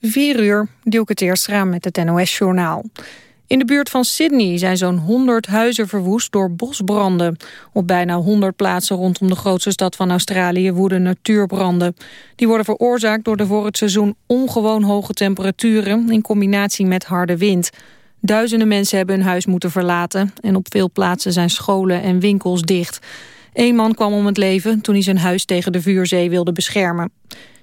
4 uur, Dielke Teerstra met het NOS-journaal. In de buurt van Sydney zijn zo'n 100 huizen verwoest door bosbranden. Op bijna 100 plaatsen rondom de grootste stad van Australië woeden natuurbranden. Die worden veroorzaakt door de voor het seizoen ongewoon hoge temperaturen... in combinatie met harde wind. Duizenden mensen hebben hun huis moeten verlaten... en op veel plaatsen zijn scholen en winkels dicht. Eén man kwam om het leven toen hij zijn huis tegen de vuurzee wilde beschermen.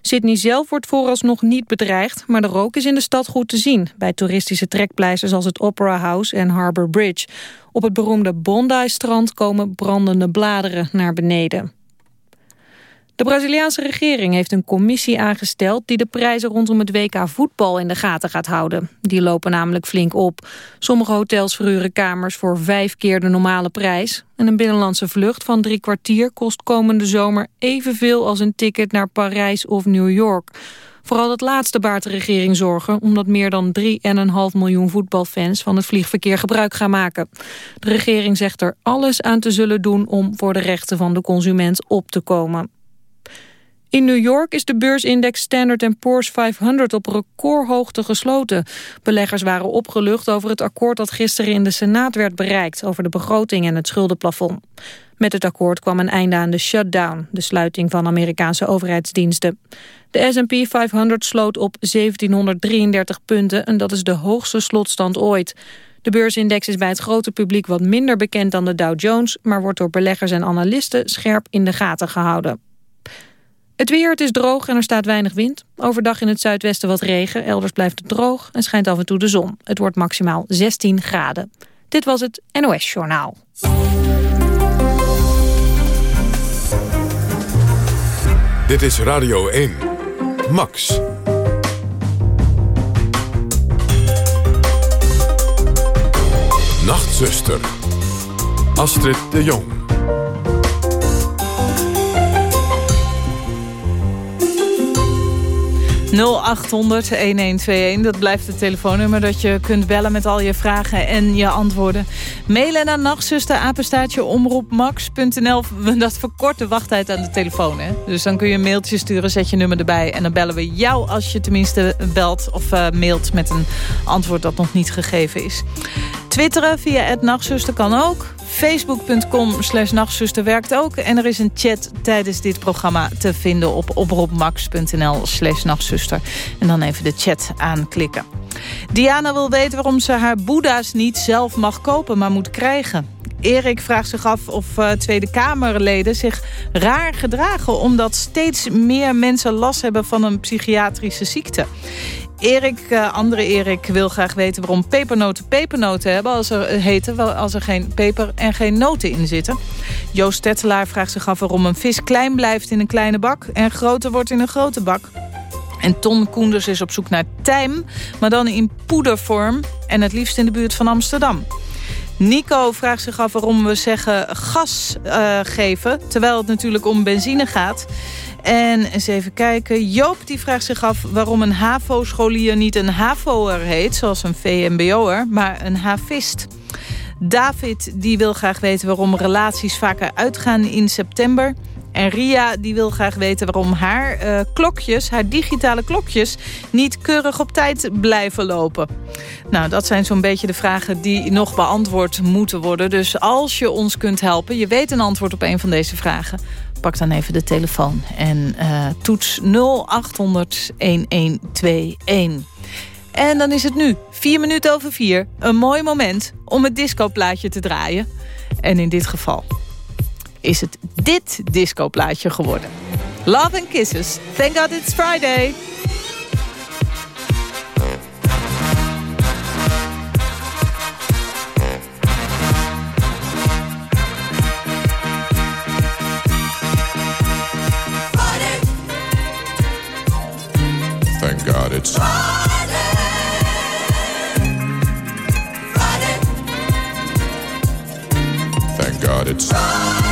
Sydney zelf wordt vooralsnog niet bedreigd, maar de rook is in de stad goed te zien... bij toeristische trekpleisters als het Opera House en Harbour Bridge. Op het beroemde Bondi-strand komen brandende bladeren naar beneden. De Braziliaanse regering heeft een commissie aangesteld... die de prijzen rondom het WK voetbal in de gaten gaat houden. Die lopen namelijk flink op. Sommige hotels verhuren kamers voor vijf keer de normale prijs. En een binnenlandse vlucht van drie kwartier kost komende zomer... evenveel als een ticket naar Parijs of New York. Vooral het laatste baart de regering zorgen... omdat meer dan 3,5 miljoen voetbalfans van het vliegverkeer gebruik gaan maken. De regering zegt er alles aan te zullen doen... om voor de rechten van de consument op te komen. In New York is de beursindex Standard Poor's 500 op recordhoogte gesloten. Beleggers waren opgelucht over het akkoord dat gisteren in de Senaat werd bereikt... over de begroting en het schuldenplafond. Met het akkoord kwam een einde aan de shutdown, de sluiting van Amerikaanse overheidsdiensten. De S&P 500 sloot op 1733 punten en dat is de hoogste slotstand ooit. De beursindex is bij het grote publiek wat minder bekend dan de Dow Jones... maar wordt door beleggers en analisten scherp in de gaten gehouden. Het weer, het is droog en er staat weinig wind. Overdag in het zuidwesten wat regen, elders blijft het droog en schijnt af en toe de zon. Het wordt maximaal 16 graden. Dit was het NOS Journaal. Dit is Radio 1. Max. Nachtzuster. Astrid de Jong. 0800 1121. Dat blijft het telefoonnummer dat je kunt bellen met al je vragen en je antwoorden. Mailen naar nachtzuster, apenstaatje, omroepmax.nl. Dat verkort de wachttijd aan de telefoon. Hè? Dus dan kun je een mailtje sturen, zet je nummer erbij. En dan bellen we jou als je tenminste belt of uh, mailt met een antwoord dat nog niet gegeven is. Twitteren via nachtzuster kan ook. Facebook.com slash nachtzuster werkt ook. En er is een chat tijdens dit programma te vinden op oproepmax.nl slash nachtzuster. En dan even de chat aanklikken. Diana wil weten waarom ze haar boeddha's niet zelf mag kopen, maar moet krijgen. Erik vraagt zich af of uh, Tweede Kamerleden zich raar gedragen... omdat steeds meer mensen last hebben van een psychiatrische ziekte. Erik, uh, andere Erik, wil graag weten waarom pepernoten pepernoten hebben... als er, uh, heten, als er geen peper en geen noten in zitten. Joost Tettelaar vraagt zich af waarom een vis klein blijft in een kleine bak... en groter wordt in een grote bak. En Ton Koenders is op zoek naar tijm, maar dan in poedervorm... en het liefst in de buurt van Amsterdam. Nico vraagt zich af waarom we zeggen gas uh, geven... terwijl het natuurlijk om benzine gaat... En eens even kijken. Joop die vraagt zich af waarom een HAVO-scholier niet een HAVO'er heet... zoals een VMBO'er, maar een HAVist. David die wil graag weten waarom relaties vaker uitgaan in september... En Ria die wil graag weten waarom haar uh, klokjes, haar digitale klokjes... niet keurig op tijd blijven lopen. Nou, dat zijn zo'n beetje de vragen die nog beantwoord moeten worden. Dus als je ons kunt helpen, je weet een antwoord op een van deze vragen pak dan even de telefoon en uh, toets 0800 1121. En dan is het nu, vier minuten over vier, een mooi moment om het discoplaatje te draaien. En in dit geval is het dit discoplaatje geworden. Love and Kisses, thank God it's Friday. It's Friday. Friday. Thank God it's Friday.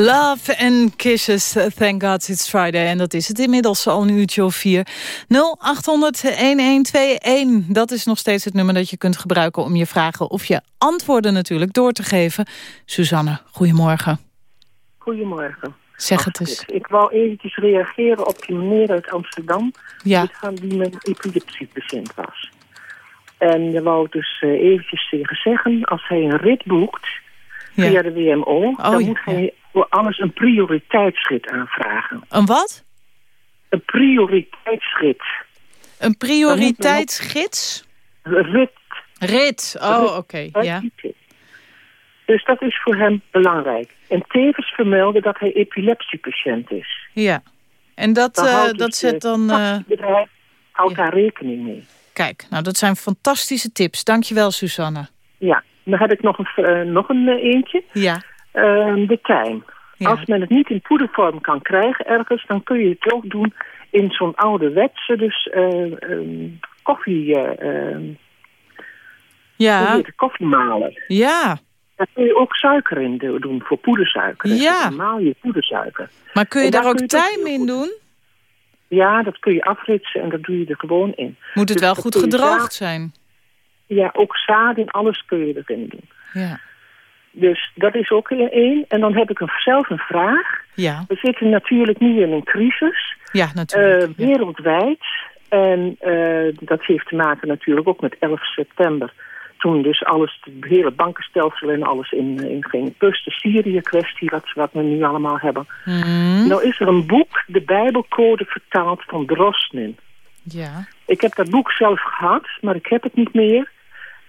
Love and Kisses, thank God it's Friday. En dat is het inmiddels al een uurtje of vier. 0800-1121, dat is nog steeds het nummer dat je kunt gebruiken... om je vragen of je antwoorden natuurlijk door te geven. Suzanne, goedemorgen. Goedemorgen. Zeg het eens. Ik wou eventjes reageren op die meneer uit Amsterdam... Ja, die mijn epilepsiepatiënt was. En je wou dus uh, eventjes tegen zeggen... als hij een rit boekt via de WMO... dan ja, moet hij voor alles een prioriteitsschritt aanvragen. Een wat? Een prioriteitsschritt. Een prioriteitsgids? Rit. Rit, oh oké, ja. Dus dat is voor hem belangrijk. En tevens vermelden dat hij epilepsiepatiënt is. Ja. En dat, Dan eh, dat het, zet eh, dan... eh, taxibedrijf houdt ja. daar rekening mee. kijk, nou dat zijn fantastische tips. Dankjewel, Susanne. Ja, dan heb ik nog een, eh, nog een eh, eentje. Ja. Ehm, de tijm. Ja. Als men het niet in poedervorm kan krijgen ergens... dan kun je het ook doen in zo'n ouderwetse dus, eh, ehm, koffie... eh, ehm, Ja, het? koffiemaler. ja. Daar kun je ook suiker in do- doen voor poedersuiker. Dus Ja. dan maal je poedersuiker. Maar kun je daar daar ook tijm in doen? Ja, dat kun je afritsen en dat doe je er gewoon in. Moet het Dus wel goed gedroogd zijn? Ja, ook zaden, alles kun je erin doen. Ja. Dus dat is ook één. En dan heb ik een, zelf een vraag. Ja, We zitten natuurlijk nu in een crisis. ja Eh, natuurlijk. ja. wereldwijd. En eh, dat heeft te maken natuurlijk ook met 11 september. Toen dus alles, het hele bankenstelsel en alles in, in ging. Plus de Syrië-kwestie, wat, wat we nu allemaal hebben. Mhm. Nou is er een boek, de Bijbelcode vertaald van Drosnin. Ja, Ik heb dat boek zelf gehad, maar ik heb het niet meer.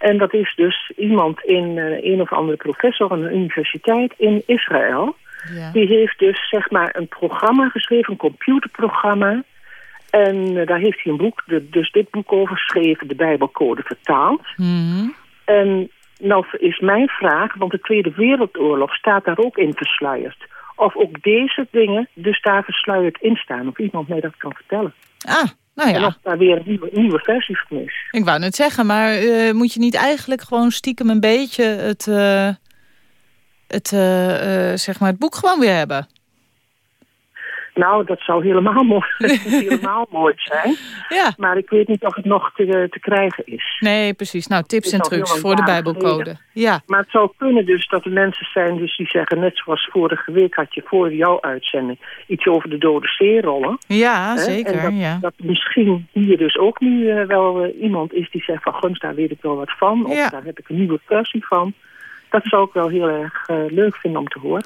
En dat is dus iemand in eh, een of andere professor aan een universiteit in Israël. ja. Die heeft dus zeg maar een programma geschreven, een computerprogramma. En eh, daar heeft hij een boek, dus dit boek over geschreven, de Bijbelcode vertaald. Mhm. En nou is mijn vraag, want de Tweede Wereldoorlog staat daar ook in versluierd. Of ook deze dingen dus daar versluierd in staan. Of iemand mij dat kan vertellen. Ah, nou En ja. of daar weer een nieuwe, nieuwe versie van is. Ik wou net zeggen, maar eh, moet je niet eigenlijk gewoon stiekem een beetje het, eh, het, eh, zeg maar het boek gewoon weer hebben? Nou, dat zou helemaal mooi, helemaal mooi zijn. Ja, Maar ik weet niet of het nog te, te krijgen is. nee, precies. Nou, tips en trucs voor de Bijbelcode. Ja, Maar het zou kunnen dus dat er mensen zijn dus die zeggen... net zoals vorige week had je voor jouw uitzending... iets over de dode zeerollen. ja hè? zeker. En dat, ja. dat misschien hier dus ook nu eh, wel eh, iemand is die zegt van... gunst, daar weet ik wel wat van. Of Ja. daar heb ik een nieuwe versie van. Dat zou ik wel heel erg eh, leuk vinden om te horen.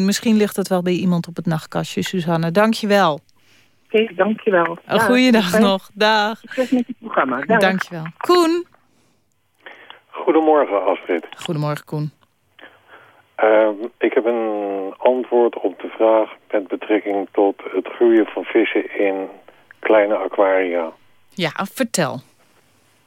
0800-1121. Misschien ligt het wel bij iemand op het nachtkastje, Suzanne. Dank je wel. Oké, dankjewel. Een goeiedag fijn nog. Dag. Succes met het programma. Dag. Dank je wel. Koen. Goedemorgen, Astrid. Goedemorgen, Koen. Ehm, ik heb een antwoord op de vraag met betrekking tot het groeien van vissen in kleine aquaria. Ja, vertel.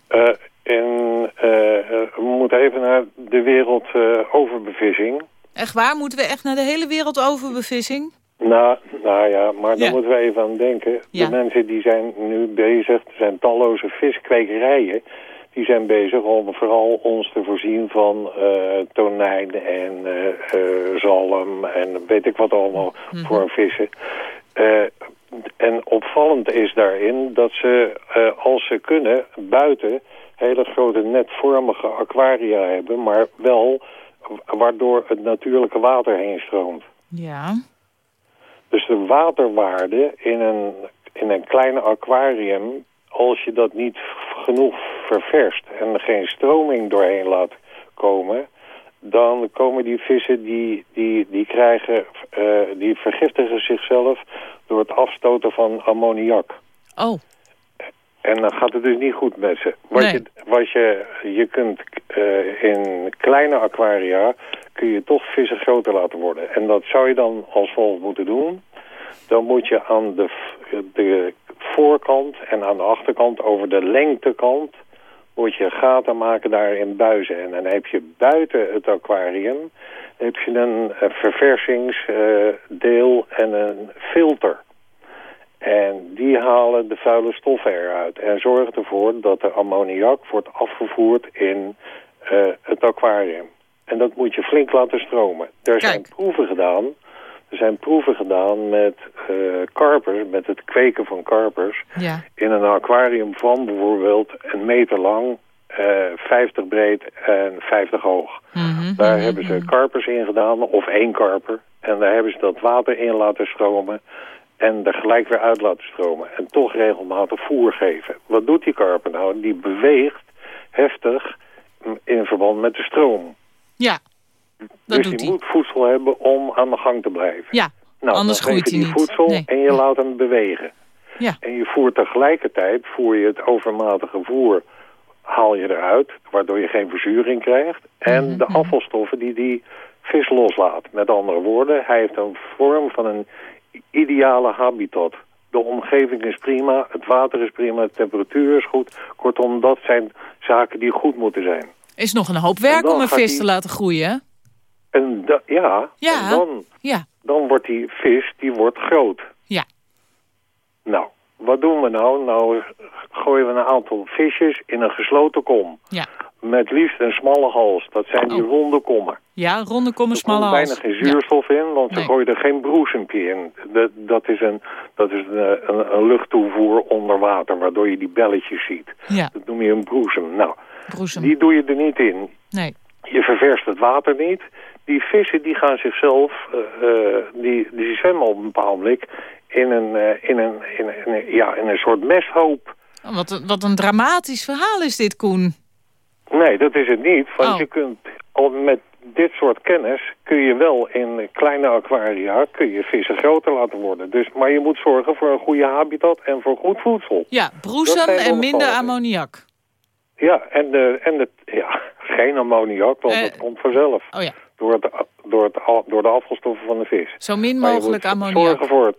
Eh, in, eh, eh, we moeten even naar de wereld eh, overbevissing. Echt waar? Moeten we echt naar de hele wereld overbevissing? Nou, nou ja, maar daar Ja. moeten we even aan denken. Ja. De mensen die zijn nu bezig, er zijn talloze viskwekerijen... die zijn bezig om vooral ons te voorzien van tonijn en zalm... en weet ik wat allemaal Mhm. voor vissen. En opvallend is daarin dat ze, als ze kunnen, buiten... hele grote netvormige aquaria hebben... maar wel waardoor het natuurlijke water heen stroomt. Ja. Dus de waterwaarde in een, in een kleine aquarium, als je dat niet genoeg ververst en er geen stroming doorheen laat komen, dan komen die vissen, die, die, die krijgen, eh, die vergiftigen zichzelf door het afstoten van ammoniak. Oh, En dan gaat het dus niet goed met ze. Wat, Nee. je, wat je, je kunt eh, in kleine aquaria kun je toch vissen groter laten worden. En dat zou je dan als volgt moeten doen. Dan moet je aan de, de voorkant en aan de achterkant over de lengtekant moet je gaten maken daar in buizen. En dan heb je buiten het aquarium heb je een eh, verversingsdeel en een filter. En die halen de vuile stoffen eruit. En zorgen ervoor dat de ammoniak wordt afgevoerd in eh, het aquarium. En dat moet je flink laten stromen. Er zijn proeven gedaan. Er zijn proeven gedaan met eh, karpers, met het kweken van karpers. Ja. In een aquarium van bijvoorbeeld een meter lang, eh 50 breed en 50 hoog. Mhm, Daar mhm, hebben ze mhm. karpers in gedaan, of één karper. En daar hebben ze dat water in laten stromen. En er gelijk weer uit laten stromen. En toch regelmatig voer geven. Wat doet die karper nou? Die beweegt heftig in verband met de stroom. Ja, dat dus doet die hij. moet voedsel hebben om aan de gang te blijven. Ja, Nou, anders groeit je hij die niet. voedsel Nee, en je ja. laat hem bewegen. Ja. En je voert tegelijkertijd, voer je het overmatige voer, haal je eruit, waardoor je geen verzuring krijgt. En Mhm, de mhm. afvalstoffen die die vis loslaat. Met andere woorden, hij heeft een vorm van een ideale habitat. De omgeving is prima, het water is prima, de temperatuur is goed. Kortom, dat zijn zaken die goed moeten zijn. Is nog een hoop werk om een vis te laten groeien, hè? En ja, Ja. en dan Ja, dan wordt die vis die wordt groot. Ja. Nou, wat doen we nou? Nou gooien we een aantal visjes in een gesloten kom. ja. Met liefst een smalle hals. Dat zijn die Oh. ronde kommen. Ja, ronde kommen, Er smalle komt bijna hals. geen Ja. zuurstof in, want ze gooien er geen broesempje in. Dat, dat is, een, dat is een, een, een luchttoevoer onder water, waardoor je die belletjes ziet. Ja, Dat noem je een broesem. Nou, broesem. die doe je er niet in. Nee. Je ververst het water niet. Die vissen die gaan zichzelf, eh, eh, die, die zwemmen op een bepaald blik in een, eh, in een, in een, in een- ja, in een soort mesthoop. Oh, Wat, een- wat een dramatisch verhaal is dit, Koen. Nee, dat is het niet. Want Oh. je kunt al met dit soort kennis kun je wel in kleine aquaria kun je vissen groter laten worden. Dus, maar je moet zorgen voor een goede habitat en voor goed voedsel. Ja, broesem en minder ammoniak. Ja, en, de, en de, ja, geen ammoniak, want Eh. dat komt vanzelf. Oh ja, Door, het, door, het, door de afvalstoffen van de vis. zo min mogelijk ammoniak. zorgen voor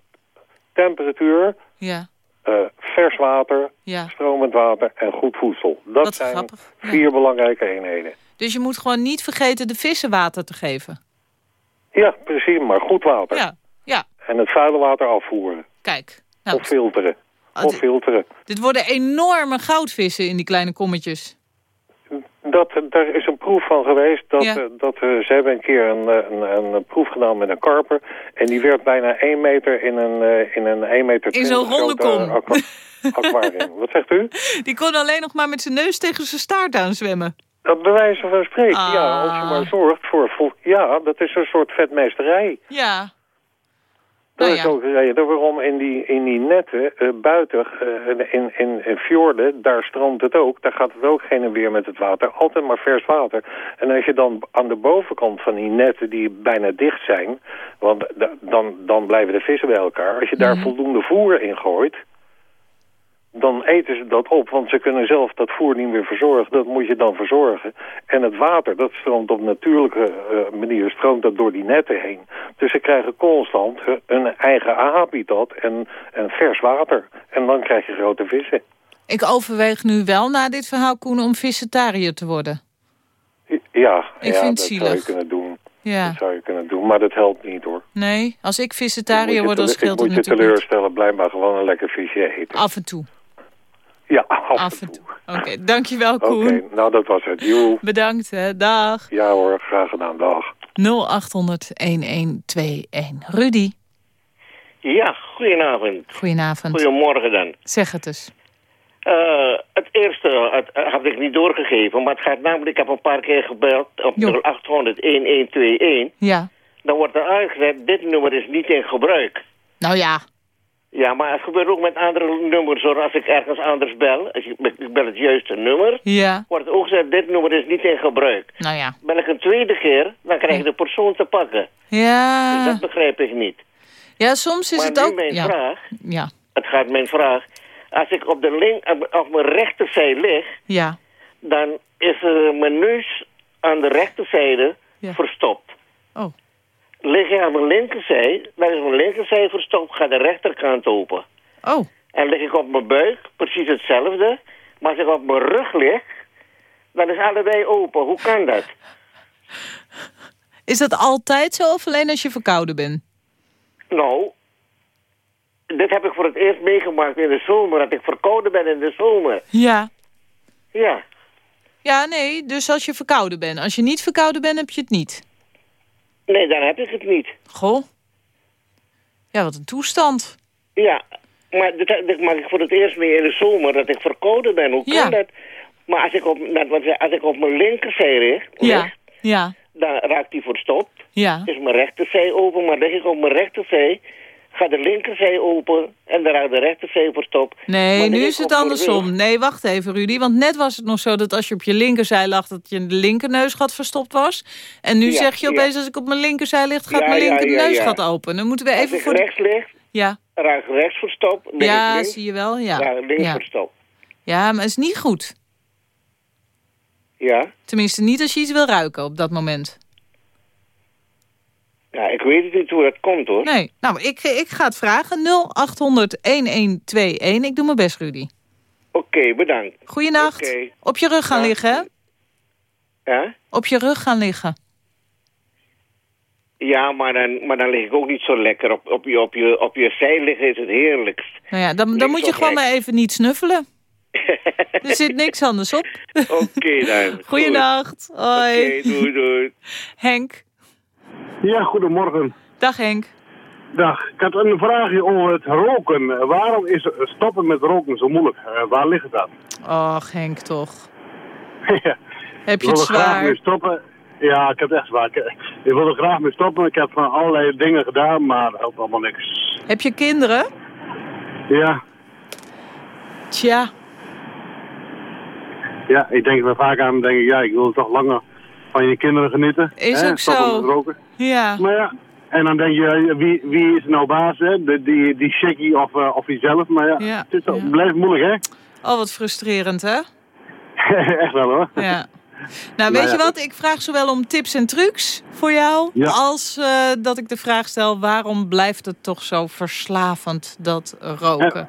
temperatuur, Ja, eh, vers water, ja. stromend water en goed voedsel. Dat Wat zijn grappig. Ja. vier belangrijke eenheden. Dus je moet gewoon niet vergeten de vissen water te geven. Ja, precies, maar goed water. Ja, ja. En het vuile water afvoeren. Kijk. Nou, of filteren. Ah, of filteren. dit worden enorme goudvissen in die kleine kommetjes. Dat, daar is een proef van geweest. Dat, Ja. eh, dat, eh, ze hebben een keer een, eh, een, een proef gedaan met een karper. En die werd bijna 1 meter in een, eh, in een 1 meter In zo'n 20 ronde kom. aqua- aquarium. Wat zegt u? Die kon alleen nog maar met zijn neus tegen zijn staart aanzwemmen. Dat bewijzen van spreken. Ah. Ja, als je maar zorgt voor... Ja, dat is een soort vetmeesterij. Ja. Dat Nou is ja. ook de reden waarom in die, in die netten eh, buiten, eh, in, in, in fjorden, daar stroomt het ook. Daar gaat het ook heen en weer met het water. Altijd maar vers water. En als je dan aan de bovenkant van die netten die bijna dicht zijn, want da- dan, dan blijven de vissen bij elkaar. Als je daar Mhm. voldoende voer in gooit, dan eten ze dat op. Want ze kunnen zelf dat voer niet meer verzorgen. Dat moet je dan verzorgen. En het water, dat stroomt op natuurlijke eh, manier, stroomt dat door die netten heen. Dus ze krijgen constant hun- hun eigen habitat en, en vers water. En dan krijg je grote vissen. Ik overweeg nu wel na dit verhaal, Koen, om vissetariër te worden. Ja, Ik ja vind dat het zou je zielig. kunnen doen. Ja. Dat zou je kunnen doen, maar dat helpt niet hoor. Nee, als ik Ik moet vissetariër je word, dan scheelt Ik het moet je natuurlijk niet. teleurstellen, blijkbaar gewoon een lekker visje eten. Af en toe. Ja, af, Af en toe. Oké, dankjewel Oké, Koen. nou dat was het. Joe. Bedankt, hè. Dag. Ja hoor, graag gedaan. Dag. 0800-1121. Rudy, Ja, goedenavond. goedenavond. Goedemorgen dan. Zeg het eens. Eh, het eerste het, had ik niet doorgegeven, maar het gaat namelijk, ik heb een paar keer gebeld op Jo. 0800-1121. Ja. Dan wordt er uitgezet, dit nummer is niet in gebruik. Nou ja, Ja, maar het gebeurt ook met andere nummers. Als ik ergens anders bel, als ik, ik bel het juiste nummer, ja. wordt ook gezegd, dit nummer is niet in gebruik. Nou ja. Bel ik een tweede keer, dan krijg je de persoon te pakken. Dus Ja. dat begrijp ik niet. Ja, soms is maar het ook... mijn Ja. vraag, Ja. het gaat mijn vraag, als ik op, de link, op mijn rechterzij lig, Ja. dan is er mijn neus aan de rechterzijde Ja. verstopt. Oh. Lig je aan mijn linkerzij, dan is mijn linkerzij verstopt, gaat de rechterkant open. Oh. En lig ik op mijn buik, precies hetzelfde. Maar als ik op mijn rug lig, dan is allebei open. Hoe kan dat? Is dat altijd zo of alleen als je verkouden bent? Nou, dit heb ik voor het eerst meegemaakt in de zomer, dat ik verkouden ben in de zomer. Ja. Ja. Ja, nee, dus als je verkouden bent. Als je niet verkouden bent, heb je het niet. Nee, dan heb ik het niet. Goh. Ja, wat een toestand. Ja, maar dat, dat maak ik voor het eerst mee in de zomer dat ik verkouden ben. Hoe kan dat? Maar als ik op, als ik op mijn linkerzij lig, Ja, ja, dan raakt die verstopt. ja. is mijn rechterzij open, maar lig ik op mijn rechterzij, gaat de linkerzij open en raakt de rechterzij verstopt. Nee, nu is het andersom. Nee, wacht even, Rudy. Want net was het nog zo dat als je op je linkerzij lag... dat je linkerneusgat verstopt was. En nu Ja, zeg je ja. opeens, als ik op mijn linkerzij lig... gaat Ja, mijn ja, ja, linkerneusgat ja. open. Dan moeten we Als even ik voor... de- rechts lig, Ja, raakt rechts verstopt, ja links, zie je wel. Ja. raakt links Ja. verstopt. ja, maar het is niet goed. Ja? Tenminste, niet als je iets wil ruiken op dat moment. Ja, ik weet het niet hoe dat komt hoor. Nee, nou, ik, ik ga het vragen. 0800-1121. Ik doe mijn best, Rudy. Oké, bedankt. Goeienacht. Oké. Op je rug gaan Ja. liggen, hè? Ja? Op je rug gaan liggen. Ja, maar dan, maar dan lig ik ook niet zo lekker. Op, op, je, op, je, op je zij liggen is het heerlijkst. Nou ja, dan, dan Niks moet je gewoon maar even niet snuffelen. Er zit niks anders op. Oké dan. Goeienacht. Hoi. Oké, doei doei. Henk. Ja, goedemorgen. Dag Henk. Dag. Ik had een vraagje over het roken. Eh, Waarom is stoppen met roken zo moeilijk? Eh, waar ligt het aan? Och Henk toch. Ja, Heb ik je het zwaar? stoppen. Ja, ik heb het echt zwaar. Ik, ik wil er graag mee stoppen. Ik heb van allerlei dingen gedaan, maar dat helpt allemaal niks. Heb je kinderen? Ja, Tja. ja ik denk er vaak aan. denk ik, ja, ik wil toch langer van je kinderen genieten. Is hè, ook zo. roken. Ja. Maar ja, en dan denk je, wie, wie is nou baas? Hè? De, die, die checkie of, eh, of jezelf. Maar ja, Ja, het, is zo, ja. het blijft moeilijk, Oh, wat frustrerend, hè? hè? echt wel, hoor. Ja. Nou, Nou weet ja, je wat? Ik vraag zowel om tips en trucs voor jou... Ja. als eh, dat ik de vraag stel... waarom blijft het toch zo verslavend, dat roken?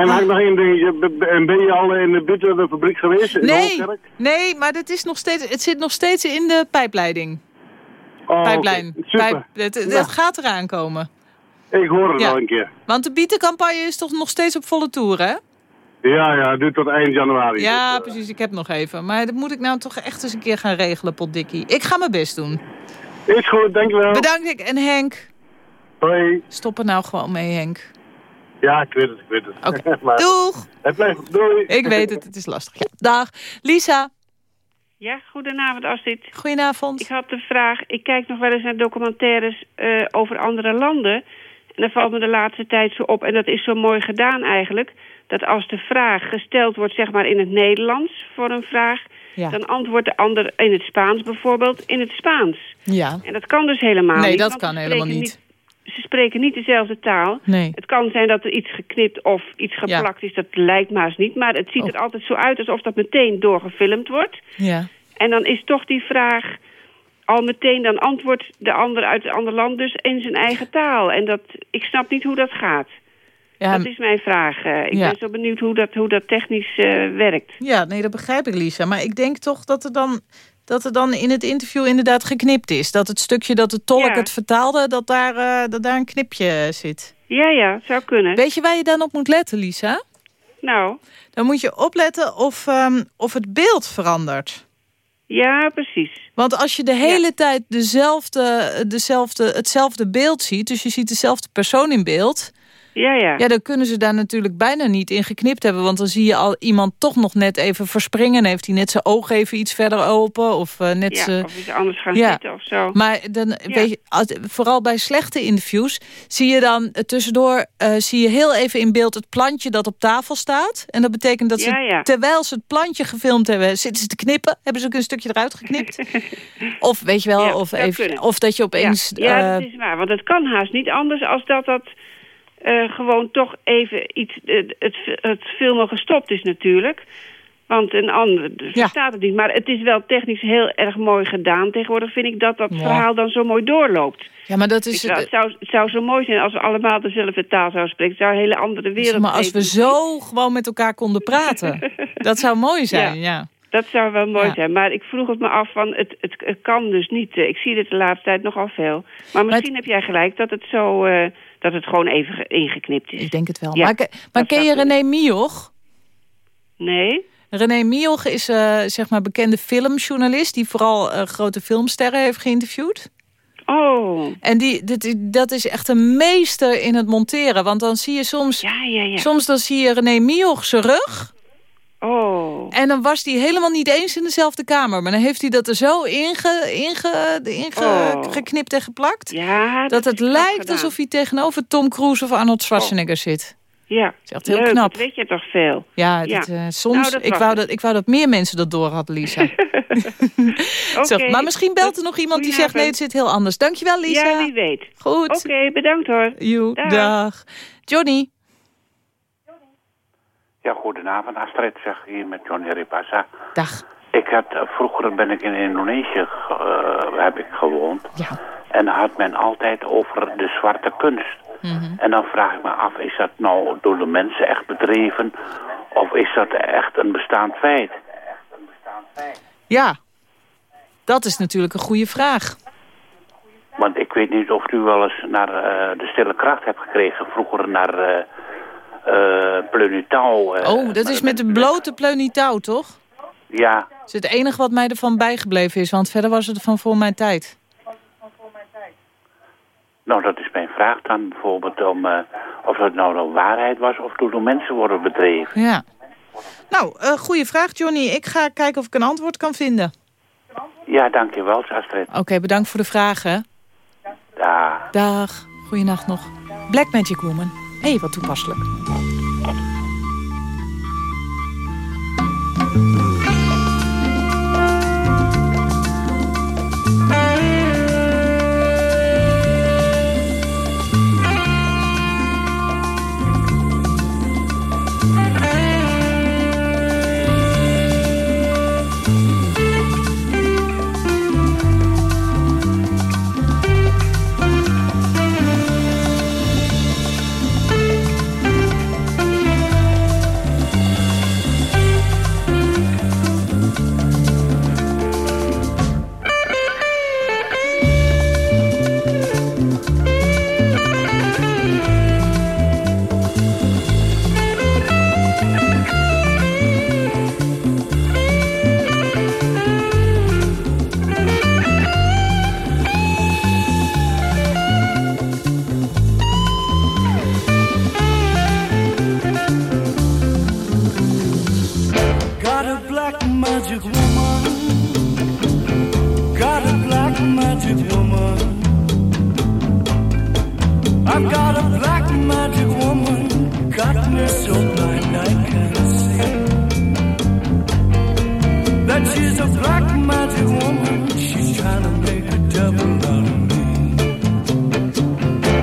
En nog één dingetje. En ben je al in de bitterfabriek geweest? In Nee, Hoogkerk? nee, maar dit is nog steeds, het zit nog steeds in de pijpleiding. Oh, Pijplijn. Pijp, het, het Ja. gaat eraan komen. Ik hoor het Ja. al een keer. Want de bietencampagne is toch nog steeds op volle toer, hè? Ja, ja, duurt tot eind januari. Ja, Dus, eh, precies. Ik heb nog even. Maar dat moet ik nou toch echt eens een keer gaan regelen, potdikkie. Ik ga mijn best doen. Is goed, dankjewel. Bedankt, Henk. En Henk, Hoi. stop er nou gewoon mee, Henk. Ja, ik weet het, ik weet het. Oké. maar Doeg! het blijft, doei. Ik weet het, het is lastig. Ja. Dag. Lisa, Ja, goedenavond Astrid. goedenavond. Ik had de vraag, ik kijk nog wel eens naar documentaires eh, over andere landen. En dan valt me de laatste tijd zo op, en dat is zo mooi gedaan eigenlijk... dat als de vraag gesteld wordt, zeg maar in het Nederlands voor een vraag... Ja. dan antwoordt de ander in het Spaans bijvoorbeeld in het Spaans. Ja. En dat kan dus helemaal Nee, niet. dat want kan helemaal niet. Ze spreken niet dezelfde taal. Nee. Het kan zijn dat er iets geknipt of iets geplakt is, dat lijkt maar eens niet. Maar het ziet Oh. er altijd zo uit alsof dat meteen doorgefilmd wordt. Ja. En dan is toch die vraag al meteen, dan antwoordt de ander uit een ander land dus in zijn eigen taal. En dat, ik snap niet hoe dat gaat. Ja, dat is mijn vraag. Eh, ik Ja. ben zo benieuwd hoe dat, hoe dat technisch eh, werkt. ja, nee, dat begrijp ik, Lisa. Maar ik denk toch dat er dan... Dat er dan in het interview inderdaad geknipt is. Dat het stukje dat de tolk Ja. het vertaalde, dat daar, eh, dat daar een knipje zit. Ja, ja, zou kunnen. Weet je waar je dan op moet letten, Lisa? nou, Dan moet je opletten of, ehm, of het beeld verandert. ja, precies. Want als je de hele tijd dezelfde, dezelfde, hetzelfde beeld ziet... dus je ziet dezelfde persoon in beeld... Ja, ja. ja, dan kunnen ze daar natuurlijk bijna niet in geknipt hebben. Want dan zie je al iemand toch nog net even verspringen... en heeft hij net zijn oog even iets verder open. Of eh, net Ja, zijn... of iets anders gaan Ja. zitten of zo. Maar dan, weet je, als- vooral bij slechte interviews zie je dan eh, tussendoor eh, zie je heel even in beeld het plantje dat op tafel staat. En dat betekent dat ze, terwijl ze het plantje gefilmd hebben, zitten ze te knippen. Hebben ze ook een stukje eruit geknipt. of weet je wel, of, even, kunnen. of dat je opeens... Ja, ja dat is waar. Want het kan haast niet anders als dat dat eh, gewoon toch even iets... het, het filmen gestopt is natuurlijk. Want een ander verstaat het niet. Maar het is wel technisch heel erg mooi gedaan. Tegenwoordig vind ik dat dat Ja. verhaal dan zo mooi doorloopt. ja, maar dat is... zou- het, zou, het zou zo mooi zijn als we allemaal dezelfde taal zouden spreken. Het zou een hele andere wereld Zeg maar als we zo gewoon met elkaar konden praten. dat zou mooi zijn, ja. Dat zou wel mooi Ja. zijn. Maar ik vroeg het me af van, het, het, het kan dus niet. Eh, Ik zie dit de laatste tijd nogal veel. Maar misschien heb jij gelijk dat het zo, eh, dat het gewoon even ge- ingeknipt is. Ik denk het wel. Ja, maar ken je. René Mioch? Nee? René Mioch is uh, zeg maar bekende filmjournalist... die vooral uh, grote filmsterren heeft geïnterviewd. Oh. En die, dat is echt een meester in het monteren. Want dan zie je soms... Ja, ja, ja. Soms dan zie je René Mioch zijn rug... Oh. En dan was hij helemaal niet eens in dezelfde kamer. Maar dan heeft hij dat er zo inge, inge, inge Oh. geknipt en geplakt. Ja, dat het lijkt gedaan. alsof hij tegenover Tom Cruise of Arnold Schwarzenegger zit. Ja. is echt heel Leuk, knap. dat weet je toch veel. Ja, eh, soms. Nou, dat ik, wou het. dat, ik wou dat meer mensen dat door hadden, Lisa. Zo, Oké. maar misschien belt er nog iemand die zegt... nee, het zit heel anders. Dankjewel, Lisa. Ja, wie weet. Goed. Oké, bedankt hoor. Joe, Dag. dag. Johnny. Ja, goedenavond Astrid, zeg hier met Johnny Ripasa. Dag. Ik had, eh, vroeger ben ik in Indonesië eh, heb ik gewoond. Ja. En dan had men altijd over de zwarte kunst. Mhm. En dan vraag ik me af, is dat nou door de mensen echt bedreven? Of is dat echt een bestaand feit? Ja. Dat is natuurlijk een goede vraag. Want ik weet niet of u wel eens naar eh, de stille kracht hebt gekregen. Vroeger naar eh, Pleunutau. eh, oh, dat is met de blote pleunitouw, toch? Ja, Dat is het enige wat mij ervan bijgebleven is. Want verder was het van voor mijn tijd. nou dat is mijn vraag dan bijvoorbeeld om eh, of dat nou de waarheid was of door mensen worden bedreven. Ja. Nou, uh, goede vraag, Johnny. Ik ga kijken of ik een antwoord kan vinden. Ja, dankjewel, Astrid. Oké, bedankt voor de vragen. Dag. Dag. Goeienacht nog. Black Magic Woman. Hey, wat toepasselijk.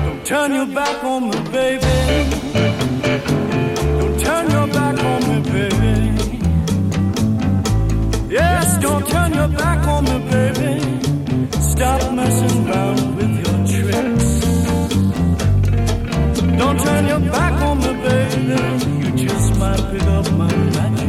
Don't turn your back on me, baby. Don't turn your back on me, baby. Yes, don't turn your back on me, baby. Stop messing around with your tricks. Don't turn your back on me, baby. You just might pick up my magic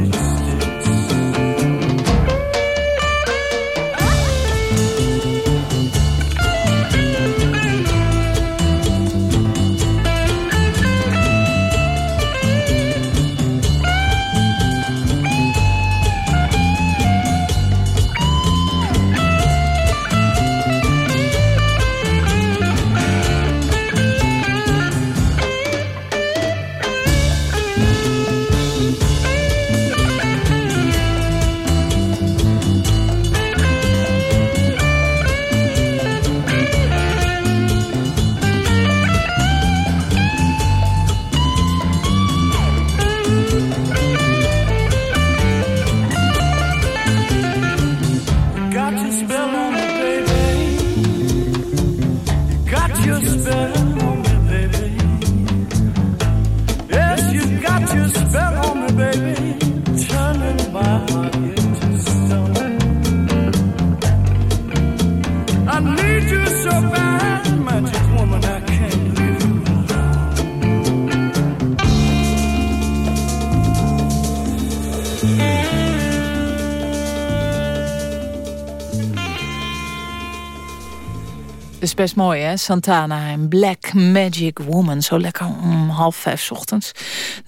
best mooi, hè? Santana en Black Magic Woman. Zo lekker om half vijf ochtends. 0800-1121,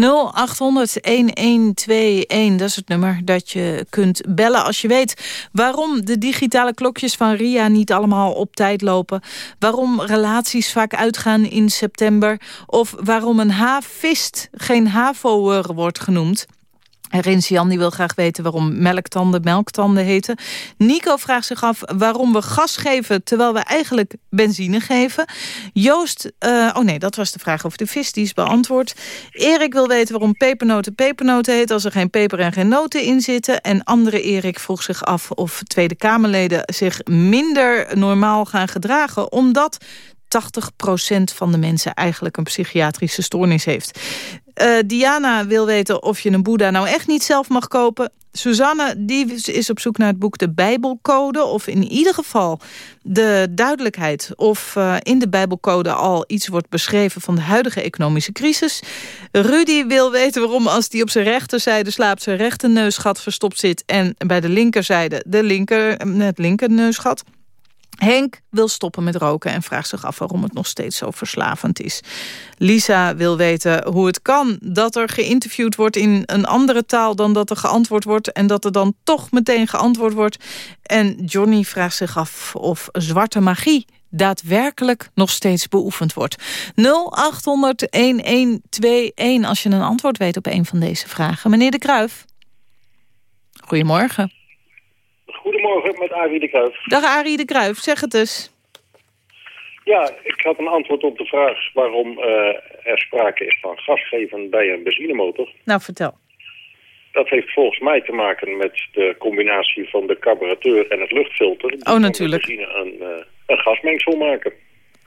dat is het nummer dat je kunt bellen als je weet... waarom de digitale klokjes van RIA niet allemaal op tijd lopen. Waarom relaties vaak uitgaan in september. Of waarom een havist geen havoer wordt genoemd. Rinsian die wil graag weten waarom melktanden melktanden heten. Nico vraagt zich af waarom we gas geven terwijl we eigenlijk benzine geven. Joost, eh, oh nee, dat was de vraag over de vis, die is beantwoord. Erik wil weten waarom pepernoten pepernoten heet als er geen peper en geen noten in zitten. En andere Erik vroeg zich af of Tweede Kamerleden zich minder normaal gaan gedragen. Omdat 80% van de mensen eigenlijk een psychiatrische stoornis heeft. Uh, Diana wil weten of je een boeddha nou echt niet zelf mag kopen. Suzanne die is op zoek naar het boek De Bijbelcode... of in ieder geval de duidelijkheid of uh, in de Bijbelcode al iets wordt beschreven... van de huidige economische crisis. Rudy wil weten waarom als die op zijn rechterzijde slaapt... zijn rechterneusgat verstopt zit en bij de linkerzijde de linker, het linkerneusgat... Henk wil stoppen met roken en vraagt zich af waarom het nog steeds zo verslavend is. Lisa wil weten hoe het kan dat er geïnterviewd wordt in een andere taal dan dat er geantwoord wordt en dat er dan toch meteen geantwoord wordt. En Johnny vraagt zich af of zwarte magie daadwerkelijk nog steeds beoefend wordt. 0800-1121 als je een antwoord weet op een van deze vragen. Meneer De Kruif. Goedemorgen. Goedemorgen met Arie de Kruif. Dag Arie de Kruif, zeg het eens. Ja, ik had een antwoord op de vraag waarom uh, er sprake is van gasgeven bij een benzinemotor. Nou, vertel. Dat heeft volgens mij te maken met de combinatie van de carburateur en het luchtfilter. Oh, natuurlijk. benzine een, uh, een gasmengsel maken.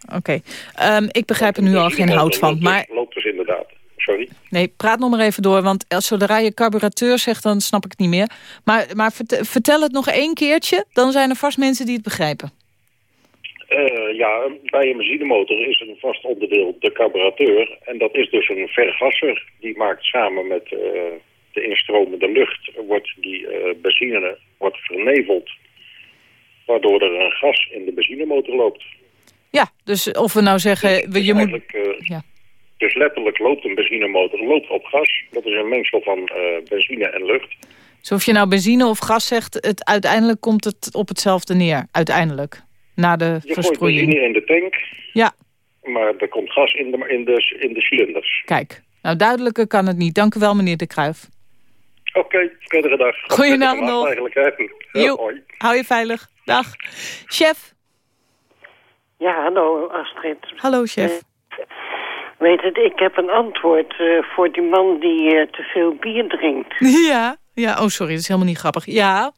Oké, okay. um, ik begrijp er nu al geen hout van. Loopt, maar... loopt dus inderdaad. Sorry. Nee, praat nog maar even door, want als zodra je carburateur zegt, dan snap ik het niet meer. Maar, maar vertel het nog één keertje, dan zijn er vast mensen die het begrijpen. Uh, ja, bij een benzinemotor is een vast onderdeel de carburateur. En dat is dus een vergasser. Die maakt samen met uh, de instromende lucht, wordt die uh, benzine wordt verneveld. Waardoor er een gas in de benzinemotor loopt. Ja, dus of we nou zeggen... Dus je moet... ja. Dus letterlijk loopt een benzinemotor loopt op gas. Dat is een mengsel van uh, benzine en lucht. Dus of je nou benzine of gas zegt, het, uiteindelijk komt het op hetzelfde neer. Uiteindelijk. Na de je versproeiing. Je benzine in de tank. Ja. Maar er komt gas in de, in de, in de cilinders. Kijk, nou duidelijker kan het niet. Dank u wel, meneer De Kruijf. Oké, okay, prettige dag. Goeiedag nog. Eigenlijk, hè? Jo, hoi. Hou je veilig. Dag. Chef. Ja, hallo Astrid. Hallo, chef. Weet het, ik heb een antwoord uh, voor die man die uh, te veel bier drinkt. Ja, ja, oh sorry, dat is helemaal niet grappig. Ja.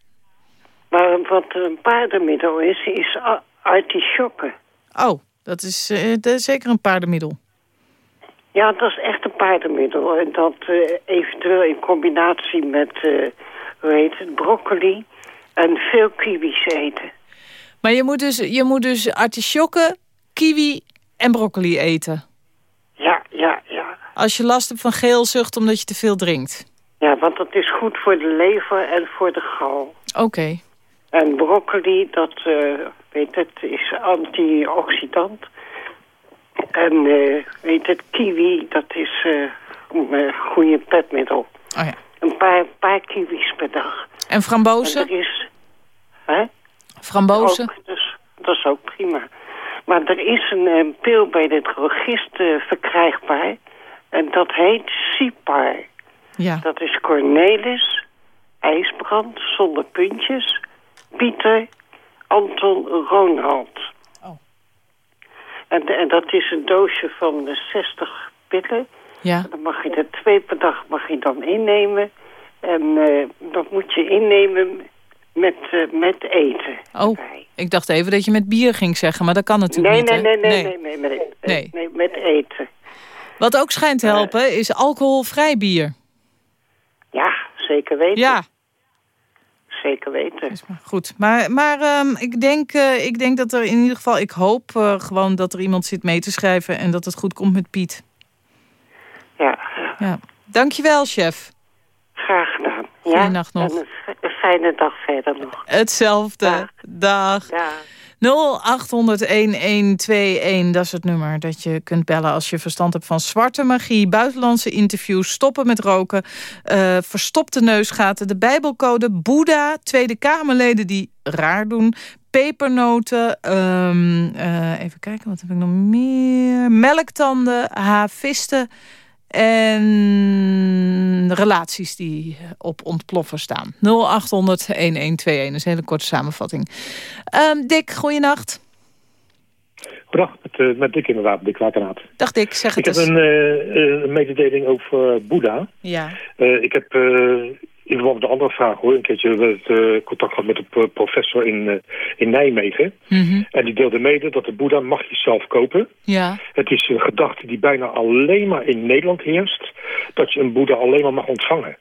Maar wat een paardenmiddel is, is artisjokken. Oh, dat is, uh, dat is zeker een paardenmiddel. Ja, dat is echt een paardenmiddel. En dat eventueel in combinatie met, hoe heet het, broccoli en veel kiwis eten. Maar je moet dus, je moet dus artisjokken, kiwi en broccoli eten? Ja, ja, ja. Als je last hebt van geelzucht omdat je te veel drinkt? Ja, want dat is goed voor de lever en voor de gal. Oké. Okay. En broccoli, dat uh, weet het, is antioxidant. En uh, weet het, kiwi, dat is uh, een goede petmiddel. Oh ja. Een paar, paar kiwis per dag. En frambozen? En er is... Hè? Frambozen? Ook, dus, dat is ook prima. Maar er is een, een pil bij de drogist uh, verkrijgbaar. En dat heet Sipar. Ja. Dat is Cornelis, IJsbrand, zonder puntjes, Pieter, Anton, Ronald. Oh. En, en dat is een doosje van 60 pillen. Ja. Dan mag je er twee per dag mag je dan innemen. En uh, dat moet je innemen met, uh, met eten. Oh, ik dacht even dat je met bier ging zeggen, maar dat kan natuurlijk nee, niet, nee, nee, nee, nee, nee, nee, nee. nee, met eten. Wat ook schijnt te helpen, uh, is alcoholvrij bier. Ja, zeker weten. Ja. Zeker weten. Maar goed, maar, maar um, ik, denk, uh, ik denk dat er in ieder geval... Ik hoop uh, gewoon dat er iemand zit mee te schrijven... en dat het goed komt met Piet. Ja. ja. Dankjewel, chef. Graag gedaan. Ja? nog. En een fijne dag verder nog. Hetzelfde. Dag. Dag. dat is het nummer dat je kunt bellen als je verstand hebt van zwarte magie, buitenlandse interviews, stoppen met roken, uh, verstopte neusgaten, de bijbelcode, Boeddha, Tweede Kamerleden die raar doen, pepernoten, um, uh, even kijken, wat heb ik nog meer? Melktanden, havisten en relaties die op ontploffen staan. 0800-1121, dat is een hele korte samenvatting. Um, Dick, goeienacht. Goedendag, met, uh, met Dick inderdaad, Dick Wakenaat. Dag Dick, zeg het Ik eens. heb een, uh, een mededeling over Boeddha. Ja. Uh, ik heb in verband met de andere vraag hoor, een keertje het, contact gehad met een professor in, in Nijmegen. Mm -hmm. En die deelde mede dat de Boeddha mag je zelf kopen. Ja. Het is een gedachte die bijna alleen maar in Nederland heerst. Dat je een Boeddha alleen maar mag ontvangen.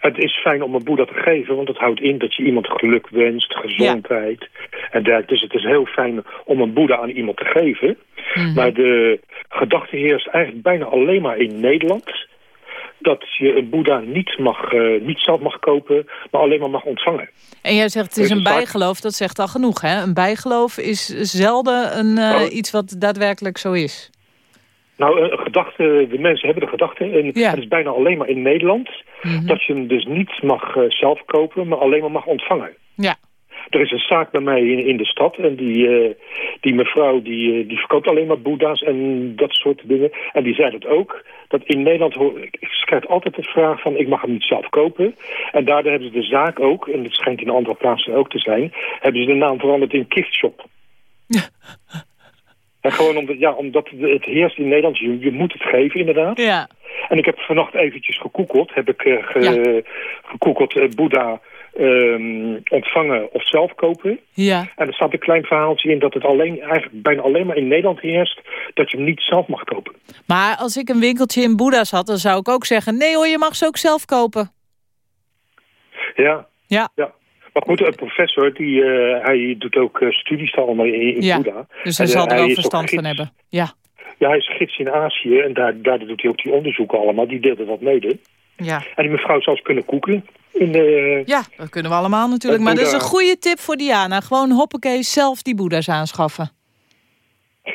Het is fijn om een Boeddha te geven, want het houdt in dat je iemand geluk wenst, gezondheid. Ja. En dergelijke. Dus het is heel fijn om een Boeddha aan iemand te geven. Mhm. Mm -hmm. Maar de gedachte heerst eigenlijk bijna alleen maar in Nederland. Dat je een Boeddha niet, mag, uh, niet zelf mag kopen, maar alleen maar mag ontvangen. En jij zegt het is een bijgeloof, dat zegt al genoeg. Hè? Een bijgeloof is zelden een, uh, oh. iets wat daadwerkelijk zo is. Nou, een gedachte, de mensen hebben de gedachte, en ja. het is bijna alleen maar in Nederland, Mhm. mm -hmm. dat je hem dus niet mag uh, zelf kopen, maar alleen maar mag ontvangen. Ja. Er is een zaak bij mij in, in de stad en die, uh, die mevrouw die, uh, die verkoopt alleen maar boeddha's en dat soort dingen. En die zei dat ook, dat in Nederland hoor, ik krijg altijd de vraag van ik mag hem niet zelf kopen. En daardoor hebben ze de zaak ook, en het schijnt in andere plaatsen ook te zijn, hebben ze de naam veranderd in giftshop. En gewoon omdat, ja, omdat het heerst in Nederland, je, je moet het geven inderdaad. Ja. En ik heb vannacht eventjes gekoekeld, heb ik uh, ge, ja. gekoekeld uh, Boeddha um, ontvangen of zelf kopen. Ja. En er staat een klein verhaaltje in dat het alleen, eigenlijk bijna alleen maar in Nederland heerst, dat je hem niet zelf mag kopen. Maar als ik een winkeltje in Boeddha's had, dan zou ik ook zeggen, nee hoor, je mag ze ook zelf kopen. Ja. Ja. ja. Maar goed, een professor, die, uh, hij doet ook uh, studies allemaal in, in ja, Boeddha. Dus hij en, zal er wel verstand van hebben. Ja. Ja, hij is gids in Azië en daar, daar doet hij ook die onderzoeken allemaal. Die deelde dat mede. Ja. En die mevrouw zou eens kunnen koeken. In de, ja, dat kunnen we allemaal natuurlijk. Maar dat is een goede tip voor Diana. Gewoon hoppakee zelf die boeddha's aanschaffen.